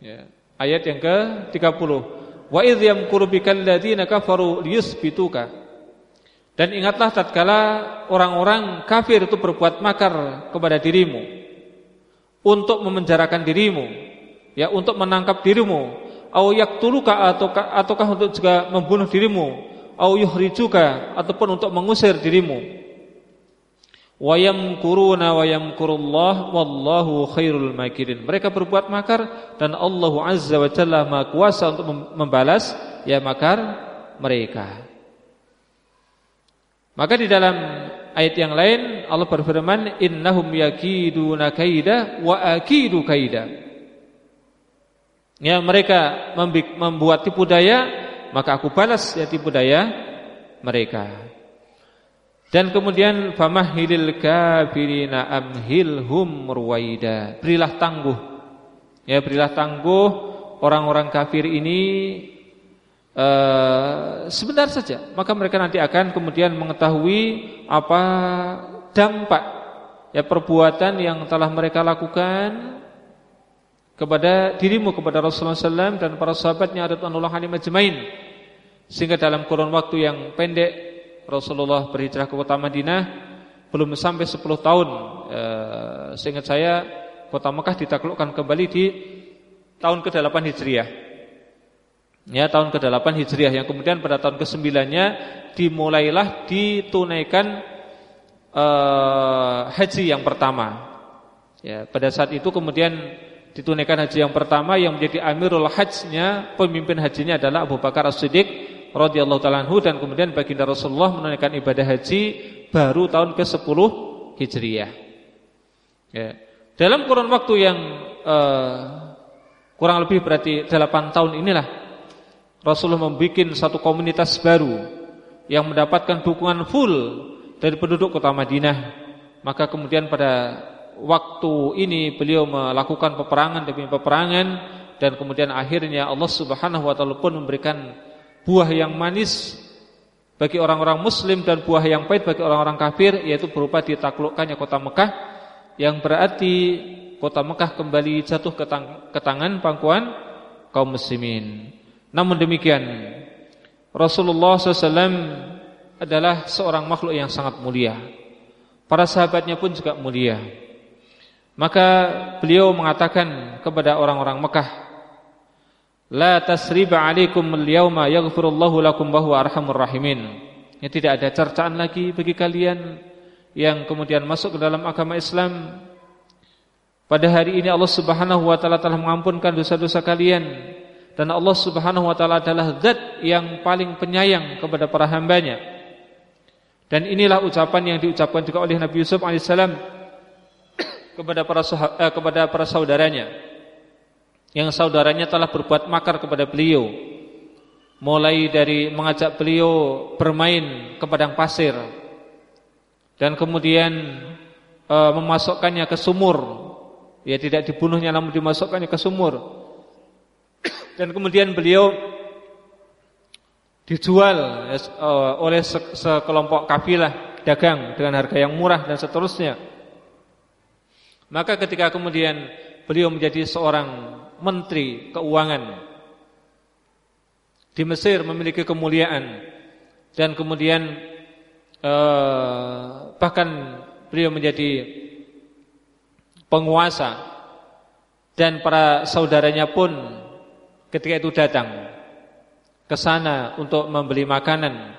Ya, ayat yang ke-30. Wa idh yamkuru bikal ladzina kafaru liyusbituka. Dan ingatlah tatkala orang-orang kafir itu berbuat makar kepada dirimu. Untuk memenjarakan dirimu, ya untuk menangkap dirimu, au yaktuluka ataukah, ataukah untuk juga membunuh dirimu, au yuhrijuka ataupun untuk mengusir dirimu wayam kuruna wayam kurullah wallahu khairul makirin. Mereka berbuat makar dan Allah Azza wa Jalla Maha Kuasa untuk membalas ya makar mereka. Maka di dalam ayat yang lain Allah berfirman innahum yakiduna kaida wa akidu kaida. Ya mereka membuat tipu daya maka aku balas ya tipu daya mereka. Dan kemudian famahilil kafirina amhilhum ruwaida. Berilah tangguh. Ya, berilah tangguh orang-orang kafir ini uh, sebentar saja. Maka mereka nanti akan kemudian mengetahui apa dampak ya perbuatan yang telah mereka lakukan kepada dirimu kepada Rasulullah SAW dan para sahabatnya radhiyallahu ajmain. Sehingga dalam kurun waktu yang pendek Rasulullah berhijrah ke kota Madinah belum sampai 10 tahun. E, seingat saya kota Mekah ditaklukkan kembali di tahun ke-8 Hijriah. Ya, tahun ke-8 Hijriah yang kemudian pada tahun ke-9-nya dimulailah ditunaikan e, haji yang pertama. Ya, pada saat itu kemudian ditunaikan haji yang pertama yang menjadi amirul hajnya, pemimpin hajinya adalah Abu Bakar As-Siddiq radhiyallahu taala anhu dan kemudian baginda Rasulullah menunaikan ibadah haji baru tahun ke-10 Hijriah. Ya. Dalam kurun waktu yang uh, kurang lebih berarti 8 tahun inilah Rasulullah membuat satu komunitas baru yang mendapatkan dukungan full dari penduduk kota Madinah. Maka kemudian pada waktu ini beliau melakukan peperangan demi peperangan dan kemudian akhirnya Allah Subhanahu wa taala pun memberikan buah yang manis bagi orang-orang muslim dan buah yang pahit bagi orang-orang kafir yaitu berupa ditaklukkannya kota Mekah yang berarti kota Mekah kembali jatuh ke, tang ke tangan pangkuan kaum muslimin. Namun demikian Rasulullah SAW adalah seorang makhluk yang sangat mulia. Para sahabatnya pun juga mulia. Maka beliau mengatakan kepada orang-orang Mekah La tasriba alaikum al-yawma yaghfirullahu lakum wa huwa arhamur rahimin. Ya, tidak ada cercaan lagi bagi kalian yang kemudian masuk ke dalam agama Islam. Pada hari ini Allah Subhanahu wa taala telah mengampunkan dosa-dosa kalian dan Allah Subhanahu wa taala adalah zat yang paling penyayang kepada para hambanya. Dan inilah ucapan yang diucapkan juga oleh Nabi Yusuf alaihissalam kepada para eh, kepada para saudaranya yang saudaranya telah berbuat makar kepada beliau. Mulai dari mengajak beliau bermain ke padang pasir. Dan kemudian e, memasukkannya ke sumur. Ya tidak dibunuhnya namun dimasukkannya ke sumur. Dan kemudian beliau dijual e, oleh sekelompok kafilah dagang dengan harga yang murah dan seterusnya. Maka ketika kemudian beliau menjadi seorang menteri keuangan di Mesir memiliki kemuliaan dan kemudian eh, bahkan beliau menjadi penguasa dan para saudaranya pun ketika itu datang ke sana untuk membeli makanan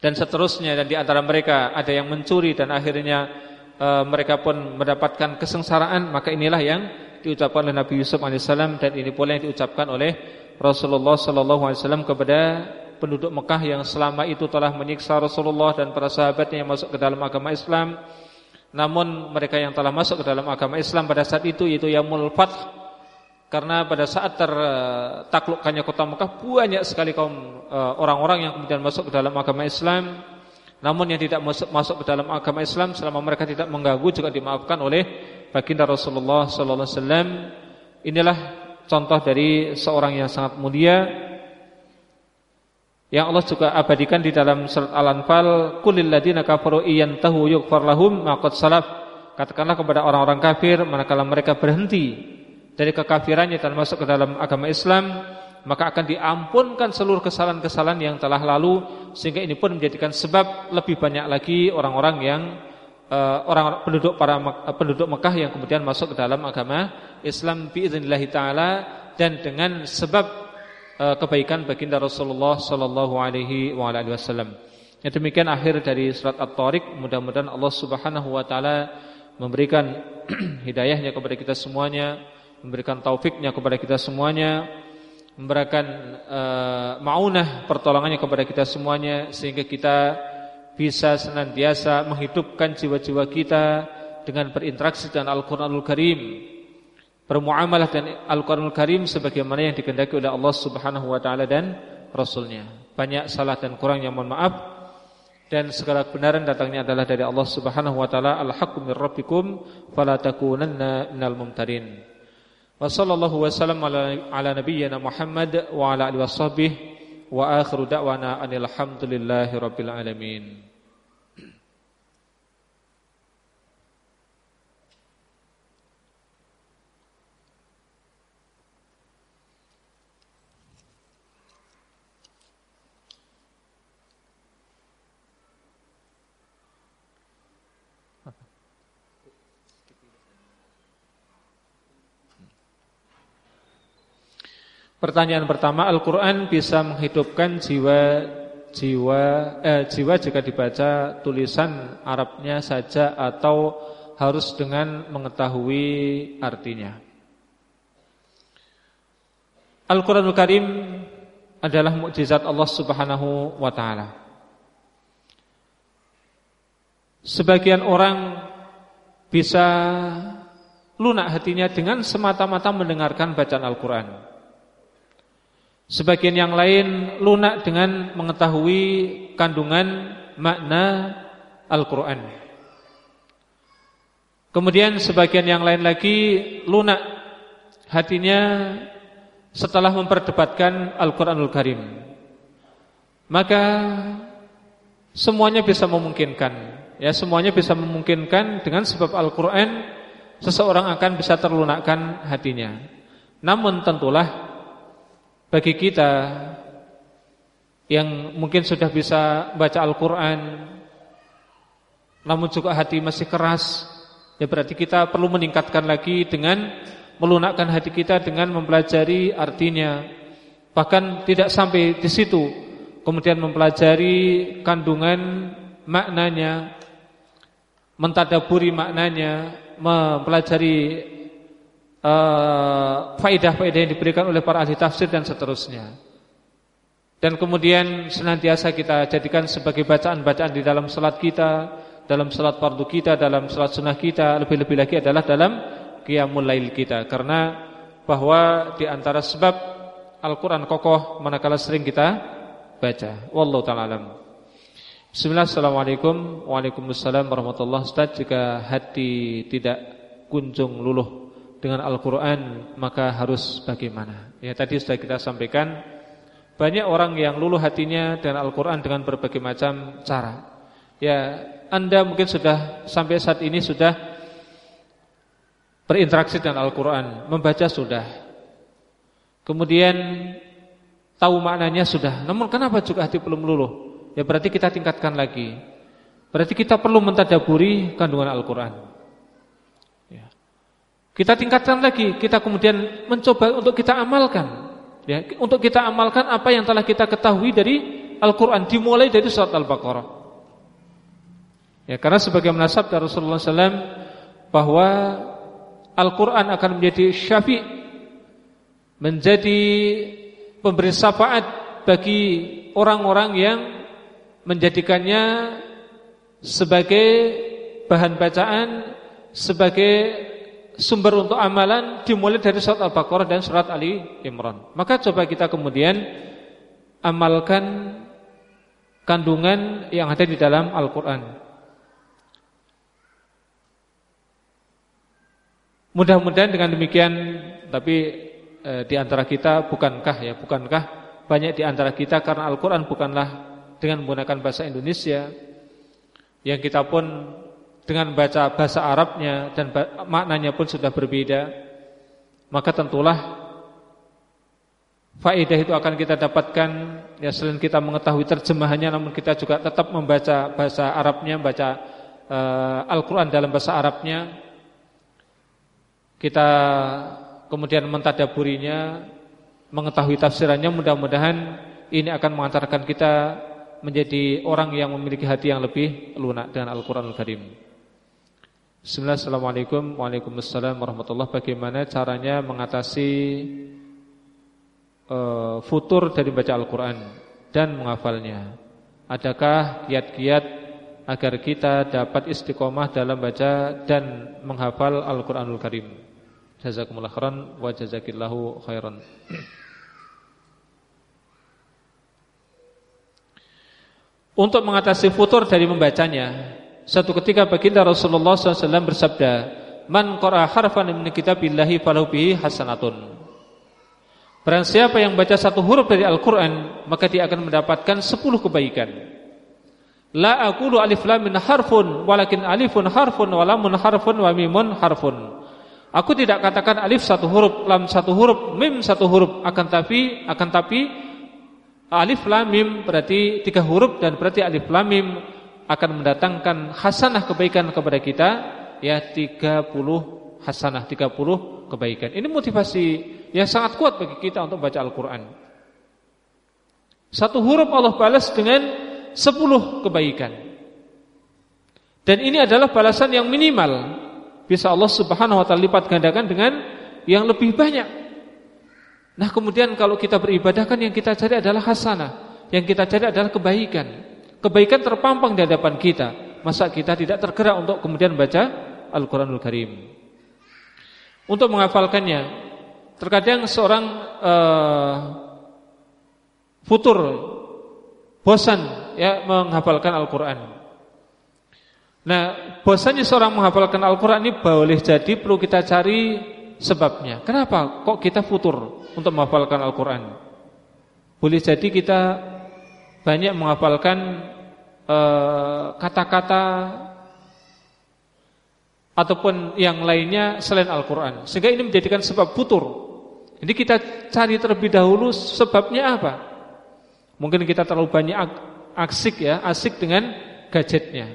dan seterusnya. Dan di antara mereka ada yang mencuri dan akhirnya e, mereka pun mendapatkan kesengsaraan. Maka inilah yang diucapkan oleh Nabi Yusuf alaihissalam dan ini pula yang diucapkan oleh Rasulullah sallallahu alaihi wasallam kepada penduduk Mekah yang selama itu telah menyiksa Rasulullah dan para sahabatnya yang masuk ke dalam agama Islam. Namun mereka yang telah masuk ke dalam agama Islam pada saat itu yaitu Yaumul Fath karena pada saat tertaklukkannya kota Mekah banyak sekali kaum eh, orang-orang yang kemudian masuk ke dalam agama Islam. Namun yang tidak masuk masuk ke dalam agama Islam selama mereka tidak mengganggu juga dimaafkan oleh baginda Rasulullah sallallahu alaihi wasallam. Inilah contoh dari seorang yang sangat mulia yang Allah juga abadikan di dalam surat Al-Anfal, "Qulil ladzina kafaru iyantahu yughfar lahum ma salaf." Katakanlah kepada orang-orang kafir manakala mereka berhenti dari kekafirannya dan masuk ke dalam agama Islam, maka akan diampunkan seluruh kesalahan-kesalahan yang telah lalu sehingga ini pun menjadikan sebab lebih banyak lagi orang-orang yang uh, orang penduduk para penduduk Mekah yang kemudian masuk ke dalam agama Islam biiznillah taala dan dengan sebab Eh, kebaikan baginda Rasulullah sallallahu alaihi wasallam. Ya demikian akhir dari surat At-Tariq. Mudah-mudahan Allah Subhanahu wa taala memberikan [clears throat] hidayahnya kepada kita semuanya, memberikan taufiknya kepada kita semuanya, memberikan uh, maunah pertolongannya kepada kita semuanya sehingga kita bisa senantiasa menghidupkan jiwa-jiwa kita dengan berinteraksi dengan Al-Qur'anul Karim bermuamalah dan Al-Qur'anul Karim sebagaimana yang dikehendaki oleh Allah Subhanahu wa taala dan rasulnya. Banyak salah dan kurang yang mohon maaf dan segala kebenaran datangnya adalah dari Allah Subhanahu wa taala al-haqqu mir rabbikum fala takunanna minal mumtarin. Wa wasallam ala, ala nabiyyina Muhammad wa ala alihi washabbihi wa akhiru da'wana anil hamdulillahi rabbil alamin. Pertanyaan pertama, Al-Quran bisa menghidupkan jiwa jiwa eh, jiwa jika dibaca tulisan Arabnya saja atau harus dengan mengetahui artinya. Al-Quranul Karim adalah mukjizat Allah Subhanahu wa taala. Sebagian orang bisa lunak hatinya dengan semata-mata mendengarkan bacaan Al-Quran. Sebagian yang lain lunak dengan mengetahui kandungan makna Al-Quran. Kemudian sebagian yang lain lagi lunak hatinya setelah memperdebatkan Al-Quranul Karim. Maka semuanya bisa memungkinkan Ya semuanya bisa memungkinkan dengan sebab Al-Quran Seseorang akan bisa terlunakkan hatinya. Namun tentulah bagi kita yang mungkin sudah bisa baca Al-Quran namun juga hati masih keras ya berarti kita perlu meningkatkan lagi dengan melunakkan hati kita dengan mempelajari artinya. Bahkan tidak sampai di situ kemudian mempelajari kandungan maknanya mentadaburi maknanya mempelajari faidah-faidah yang diberikan oleh para ahli tafsir dan seterusnya. Dan kemudian senantiasa kita jadikan sebagai bacaan-bacaan di dalam salat kita, dalam salat fardu kita, dalam salat sunnah kita, lebih-lebih lagi adalah dalam qiyamul lail kita. Karena bahwa di antara sebab Al-Qur'an kokoh manakala sering kita baca. Wallahu taala alam. Bismillah, Assalamualaikum Waalaikumsalam warahmatullahi wabarakatuh Jika hati tidak kunjung luluh dengan Al-Quran maka harus bagaimana? Ya tadi sudah kita sampaikan Banyak orang yang luluh hatinya dengan Al-Quran dengan berbagai macam cara. Ya Anda mungkin sudah sampai saat ini sudah Berinteraksi dengan Al-Quran Membaca sudah. Kemudian Tahu maknanya sudah. Namun kenapa juga hati belum luluh? Ya berarti kita tingkatkan lagi. Berarti kita perlu mentadaburi kandungan Al-Quran Kita tingkatkan lagi, kita kemudian mencoba untuk kita amalkan. Ya, untuk kita amalkan apa yang telah kita ketahui dari Al-Qur'an dimulai dari surat Al-Baqarah. Ya, karena sebagaimana sabda Rasulullah SAW bahwa Al-Qur'an akan menjadi syafi' menjadi pemberi syafaat bagi orang-orang yang menjadikannya sebagai bahan bacaan, sebagai sumber untuk amalan dimulai dari surat Al-Baqarah dan surat Ali Imran. Maka coba kita kemudian amalkan kandungan yang ada di dalam Al-Qur'an. Mudah-mudahan dengan demikian tapi e, di antara kita bukankah ya, bukankah banyak di antara kita karena Al-Qur'an bukanlah dengan menggunakan bahasa Indonesia yang kita pun dengan baca bahasa Arabnya dan maknanya pun sudah berbeda, maka tentulah faedah itu akan kita dapatkan ya selain kita mengetahui terjemahannya namun kita juga tetap membaca bahasa Arabnya, membaca uh, Al-Qur'an dalam bahasa Arabnya. Kita kemudian mentadaburinya, mengetahui tafsirannya, mudah-mudahan ini akan mengantarkan kita menjadi orang yang memiliki hati yang lebih lunak dengan Al-Qur'anul Karim. Bismillah, Assalamualaikum. Waalaikumsalam warahmatullahi Bagaimana caranya mengatasi uh, Futur dari baca Al-Quran Dan menghafalnya? Adakah kiat-kiat Agar kita dapat istiqomah dalam baca Dan menghafal Al-Quranul Karim? Jazakumullah khairan Wa jazakillahu khairan. Untuk mengatasi futur dari membacanya Satu ketika baginda Rasulullah SAW bersabda, "Man qara'a harfan min kitabillahi falahu bihi hasanatun." Barang siapa yang baca satu huruf dari Al-Qur'an, maka dia akan mendapatkan sepuluh kebaikan. La aqulu alif lam min harfun, walakin alifun harfun wa lamun harfun wa mimun harfun. Aku tidak katakan alif satu huruf, lam satu huruf, mim satu huruf, akan tapi akan tapi alif lam mim berarti tiga huruf dan berarti alif lam mim akan mendatangkan hasanah kebaikan kepada kita ya 30 hasanah 30 kebaikan. Ini motivasi yang sangat kuat bagi kita untuk baca Al-Qur'an. Satu huruf Allah balas dengan 10 kebaikan. Dan ini adalah balasan yang minimal. Bisa Allah Subhanahu wa taala lipat gandakan dengan yang lebih banyak. Nah, kemudian kalau kita beribadah kan yang kita cari adalah hasanah, yang kita cari adalah kebaikan. Kebaikan terpampang di hadapan kita. Masa kita tidak tergerak untuk kemudian baca Al-Quranul Karim. Untuk menghafalkannya, terkadang seorang uh, futur bosan ya menghafalkan Al-Quran. Nah, bosannya seorang menghafalkan Al-Quran ini boleh jadi perlu kita cari sebabnya. Kenapa kok kita futur untuk menghafalkan Al-Quran? Boleh jadi kita banyak menghafalkan Eh, kata-kata ataupun yang lainnya selain Al-Quran. Sehingga ini menjadikan sebab putur Jadi kita cari terlebih dahulu sebabnya apa. Mungkin kita terlalu banyak asik ya Asik dengan gadgetnya.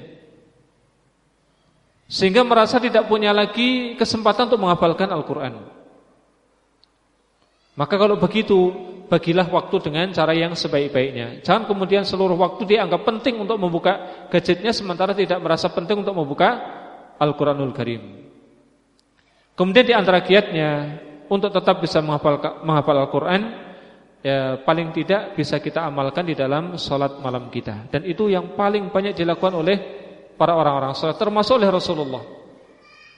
Sehingga merasa tidak punya lagi kesempatan untuk menghafalkan Al-Quran. Maka kalau begitu bagilah waktu dengan cara yang sebaik-baiknya. Jangan kemudian seluruh waktu dianggap penting untuk membuka gadgetnya sementara tidak merasa penting untuk membuka Al-Qur'anul Karim. Kemudian di antara kiatnya untuk tetap bisa menghafal menghafal Al-Qur'an ya paling tidak bisa kita amalkan di dalam sholat malam kita dan itu yang paling banyak dilakukan oleh para orang-orang sholat termasuk oleh Rasulullah.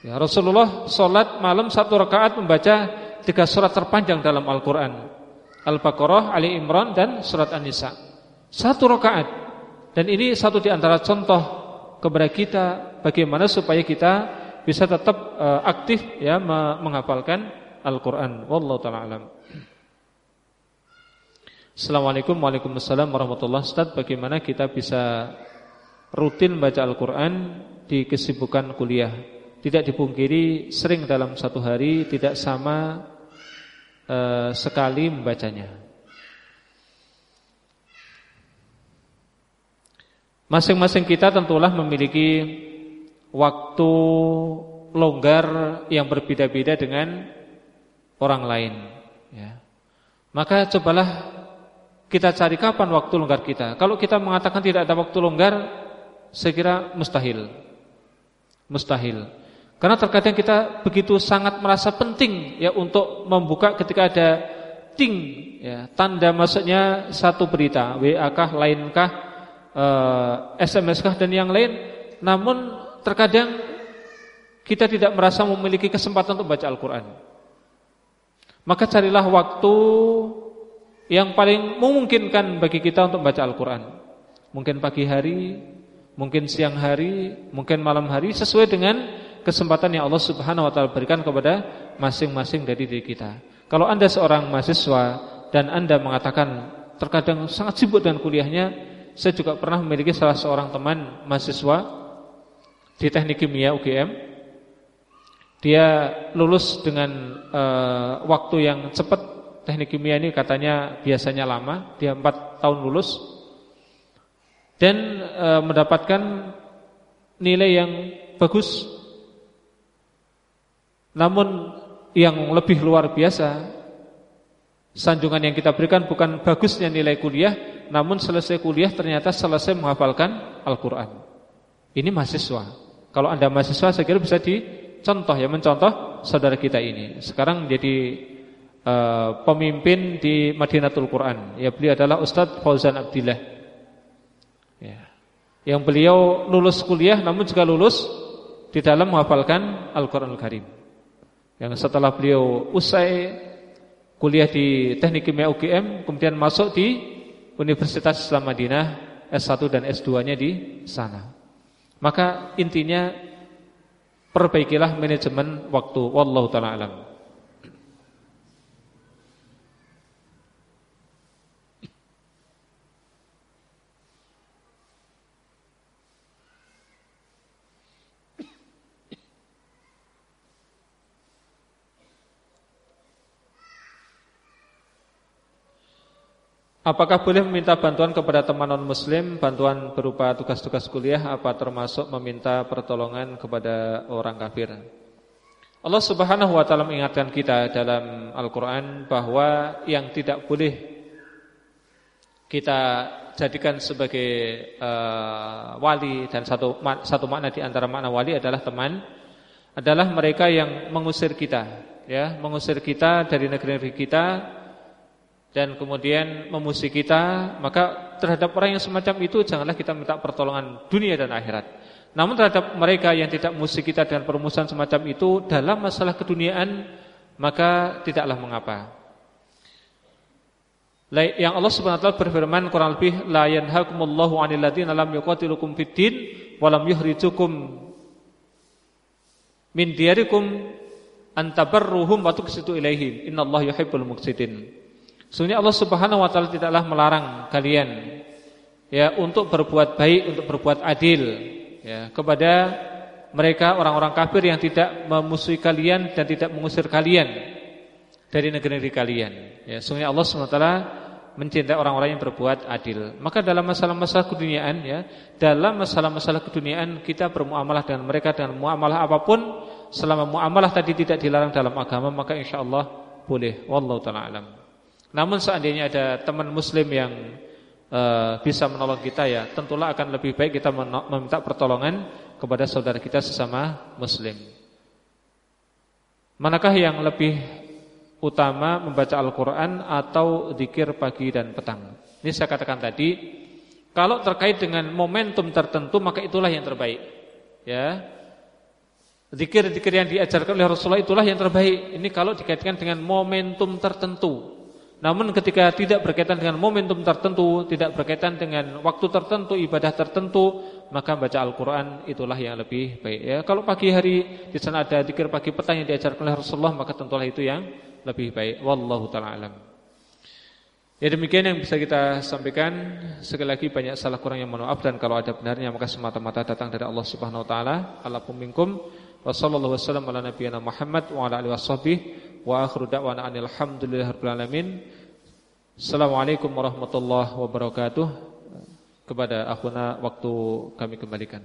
Ya, Rasulullah sholat malam satu rakaat membaca tiga surat terpanjang dalam Al-Quran. Al-Baqarah, Ali Imran dan surat An-Nisa. Satu rakaat. Dan ini satu di antara contoh kepada kita bagaimana supaya kita bisa tetap uh, aktif ya menghafalkan Al-Qur'an. Wallahu alam. Assalamualaikum Waalaikumsalam warahmatullahi wabarakatuh. Bagaimana kita bisa rutin baca Al-Qur'an di kesibukan kuliah? Tidak dipungkiri sering dalam satu hari tidak sama e, sekali membacanya. Masing-masing kita tentulah memiliki waktu longgar yang berbeda-beda dengan orang lain ya. Maka cobalah kita cari kapan waktu longgar kita. Kalau kita mengatakan tidak ada waktu longgar, saya kira mustahil. Mustahil. Karena terkadang kita begitu sangat merasa penting ya untuk membuka ketika ada ting ya, tanda masuknya satu berita, WA kah, lain kah, uh, eh, SMS kah dan yang lain. Namun terkadang kita tidak merasa memiliki kesempatan untuk baca Al-Qur'an. Maka carilah waktu yang paling memungkinkan bagi kita untuk baca Al-Qur'an. Mungkin pagi hari, mungkin siang hari, mungkin malam hari sesuai dengan kesempatan yang Allah Subhanahu wa taala berikan kepada masing-masing dari diri kita. Kalau Anda seorang mahasiswa dan Anda mengatakan terkadang sangat sibuk dengan kuliahnya, saya juga pernah memiliki salah seorang teman mahasiswa di Teknik Kimia UGM. Dia lulus dengan uh, waktu yang cepat. Teknik kimia ini katanya biasanya lama, dia 4 tahun lulus dan uh, mendapatkan nilai yang bagus namun yang lebih luar biasa Sanjungan yang kita berikan bukan bagusnya nilai kuliah Namun selesai kuliah ternyata selesai menghafalkan Al-Quran. Ini mahasiswa. Kalau anda mahasiswa saya kira bisa dicontoh ya Mencontoh saudara kita ini. Sekarang menjadi uh, pemimpin di Madinatul Quran. Ya beliau adalah Ustadz Fauzan Abdillah. Ya. Yang beliau lulus kuliah namun juga lulus Di dalam menghafalkan Al-Quran Al-Karim yang setelah beliau usai kuliah di Teknik Kimia UGM kemudian masuk di Universitas Islam Madinah S1 dan S2-nya di sana. Maka intinya perbaikilah manajemen waktu wallahu taala alam. Apakah boleh meminta bantuan kepada teman non-muslim Bantuan berupa tugas-tugas kuliah Apa termasuk meminta pertolongan kepada orang kafir? Allah subhanahu wa ta'ala mengingatkan kita dalam Al-Quran Bahwa yang tidak boleh Kita jadikan sebagai uh, wali Dan satu, satu makna di antara makna wali adalah teman Adalah mereka yang mengusir kita ya Mengusir kita dari negeri-negeri kita dan kemudian memusuhi kita, maka terhadap orang yang semacam itu janganlah kita minta pertolongan dunia dan akhirat. Namun terhadap mereka yang tidak musuh kita dengan permusuhan semacam itu dalam masalah keduniaan, maka tidaklah mengapa. Yang Allah Subhanahu wa taala berfirman kurang lebih la yanhakumullahu 'anil ladzina lam yuqatilukum fid din wa lam yukhrijukum min diyarikum an tabarruhum wa tuqsitu ilaihim innallaha yuhibbul muqsitin. Sebenarnya Allah Subhanahu wa taala tidaklah melarang kalian ya untuk berbuat baik, untuk berbuat adil ya kepada mereka orang-orang kafir yang tidak memusuhi kalian dan tidak mengusir kalian dari negeri-negeri kalian. Ya, sesungguhnya Allah Subhanahu wa taala mencintai orang-orang yang berbuat adil. Maka dalam masalah-masalah keduniaan ya, dalam masalah-masalah keduniaan kita bermuamalah dengan mereka dengan muamalah apa pun selama muamalah tadi tidak dilarang dalam agama maka insyaallah boleh. Wallahu taala alam. Namun seandainya ada teman muslim yang uh, bisa menolong kita ya, tentulah akan lebih baik kita meminta pertolongan kepada saudara kita sesama muslim. Manakah yang lebih utama membaca Al-Qur'an atau zikir pagi dan petang? Ini saya katakan tadi, kalau terkait dengan momentum tertentu maka itulah yang terbaik. Ya. Zikir-zikir yang diajarkan oleh Rasulullah itulah yang terbaik. Ini kalau dikaitkan dengan momentum tertentu. Namun ketika tidak berkaitan dengan momentum tertentu, tidak berkaitan dengan waktu tertentu, ibadah tertentu, maka baca Al-Qur'an itulah yang lebih baik ya. Kalau pagi hari di sana ada zikir pagi petang yang diajarkan oleh Rasulullah, maka tentulah itu yang lebih baik. Wallahu taala alam. Ya demikian yang bisa kita sampaikan. Sekali lagi banyak salah kurang yang mohon maaf dan kalau ada benarnya maka semata-mata datang dari Allah Subhanahu wa taala. Alakum minkum. Wassallallahu wasallam ala nabiyyina Muhammad wa ala wa akhiru da'wana alhamdulillahirabbil alamin. Assalamualaikum warahmatullahi wabarakatuh. Kepada akhuna waktu kami kembalikan.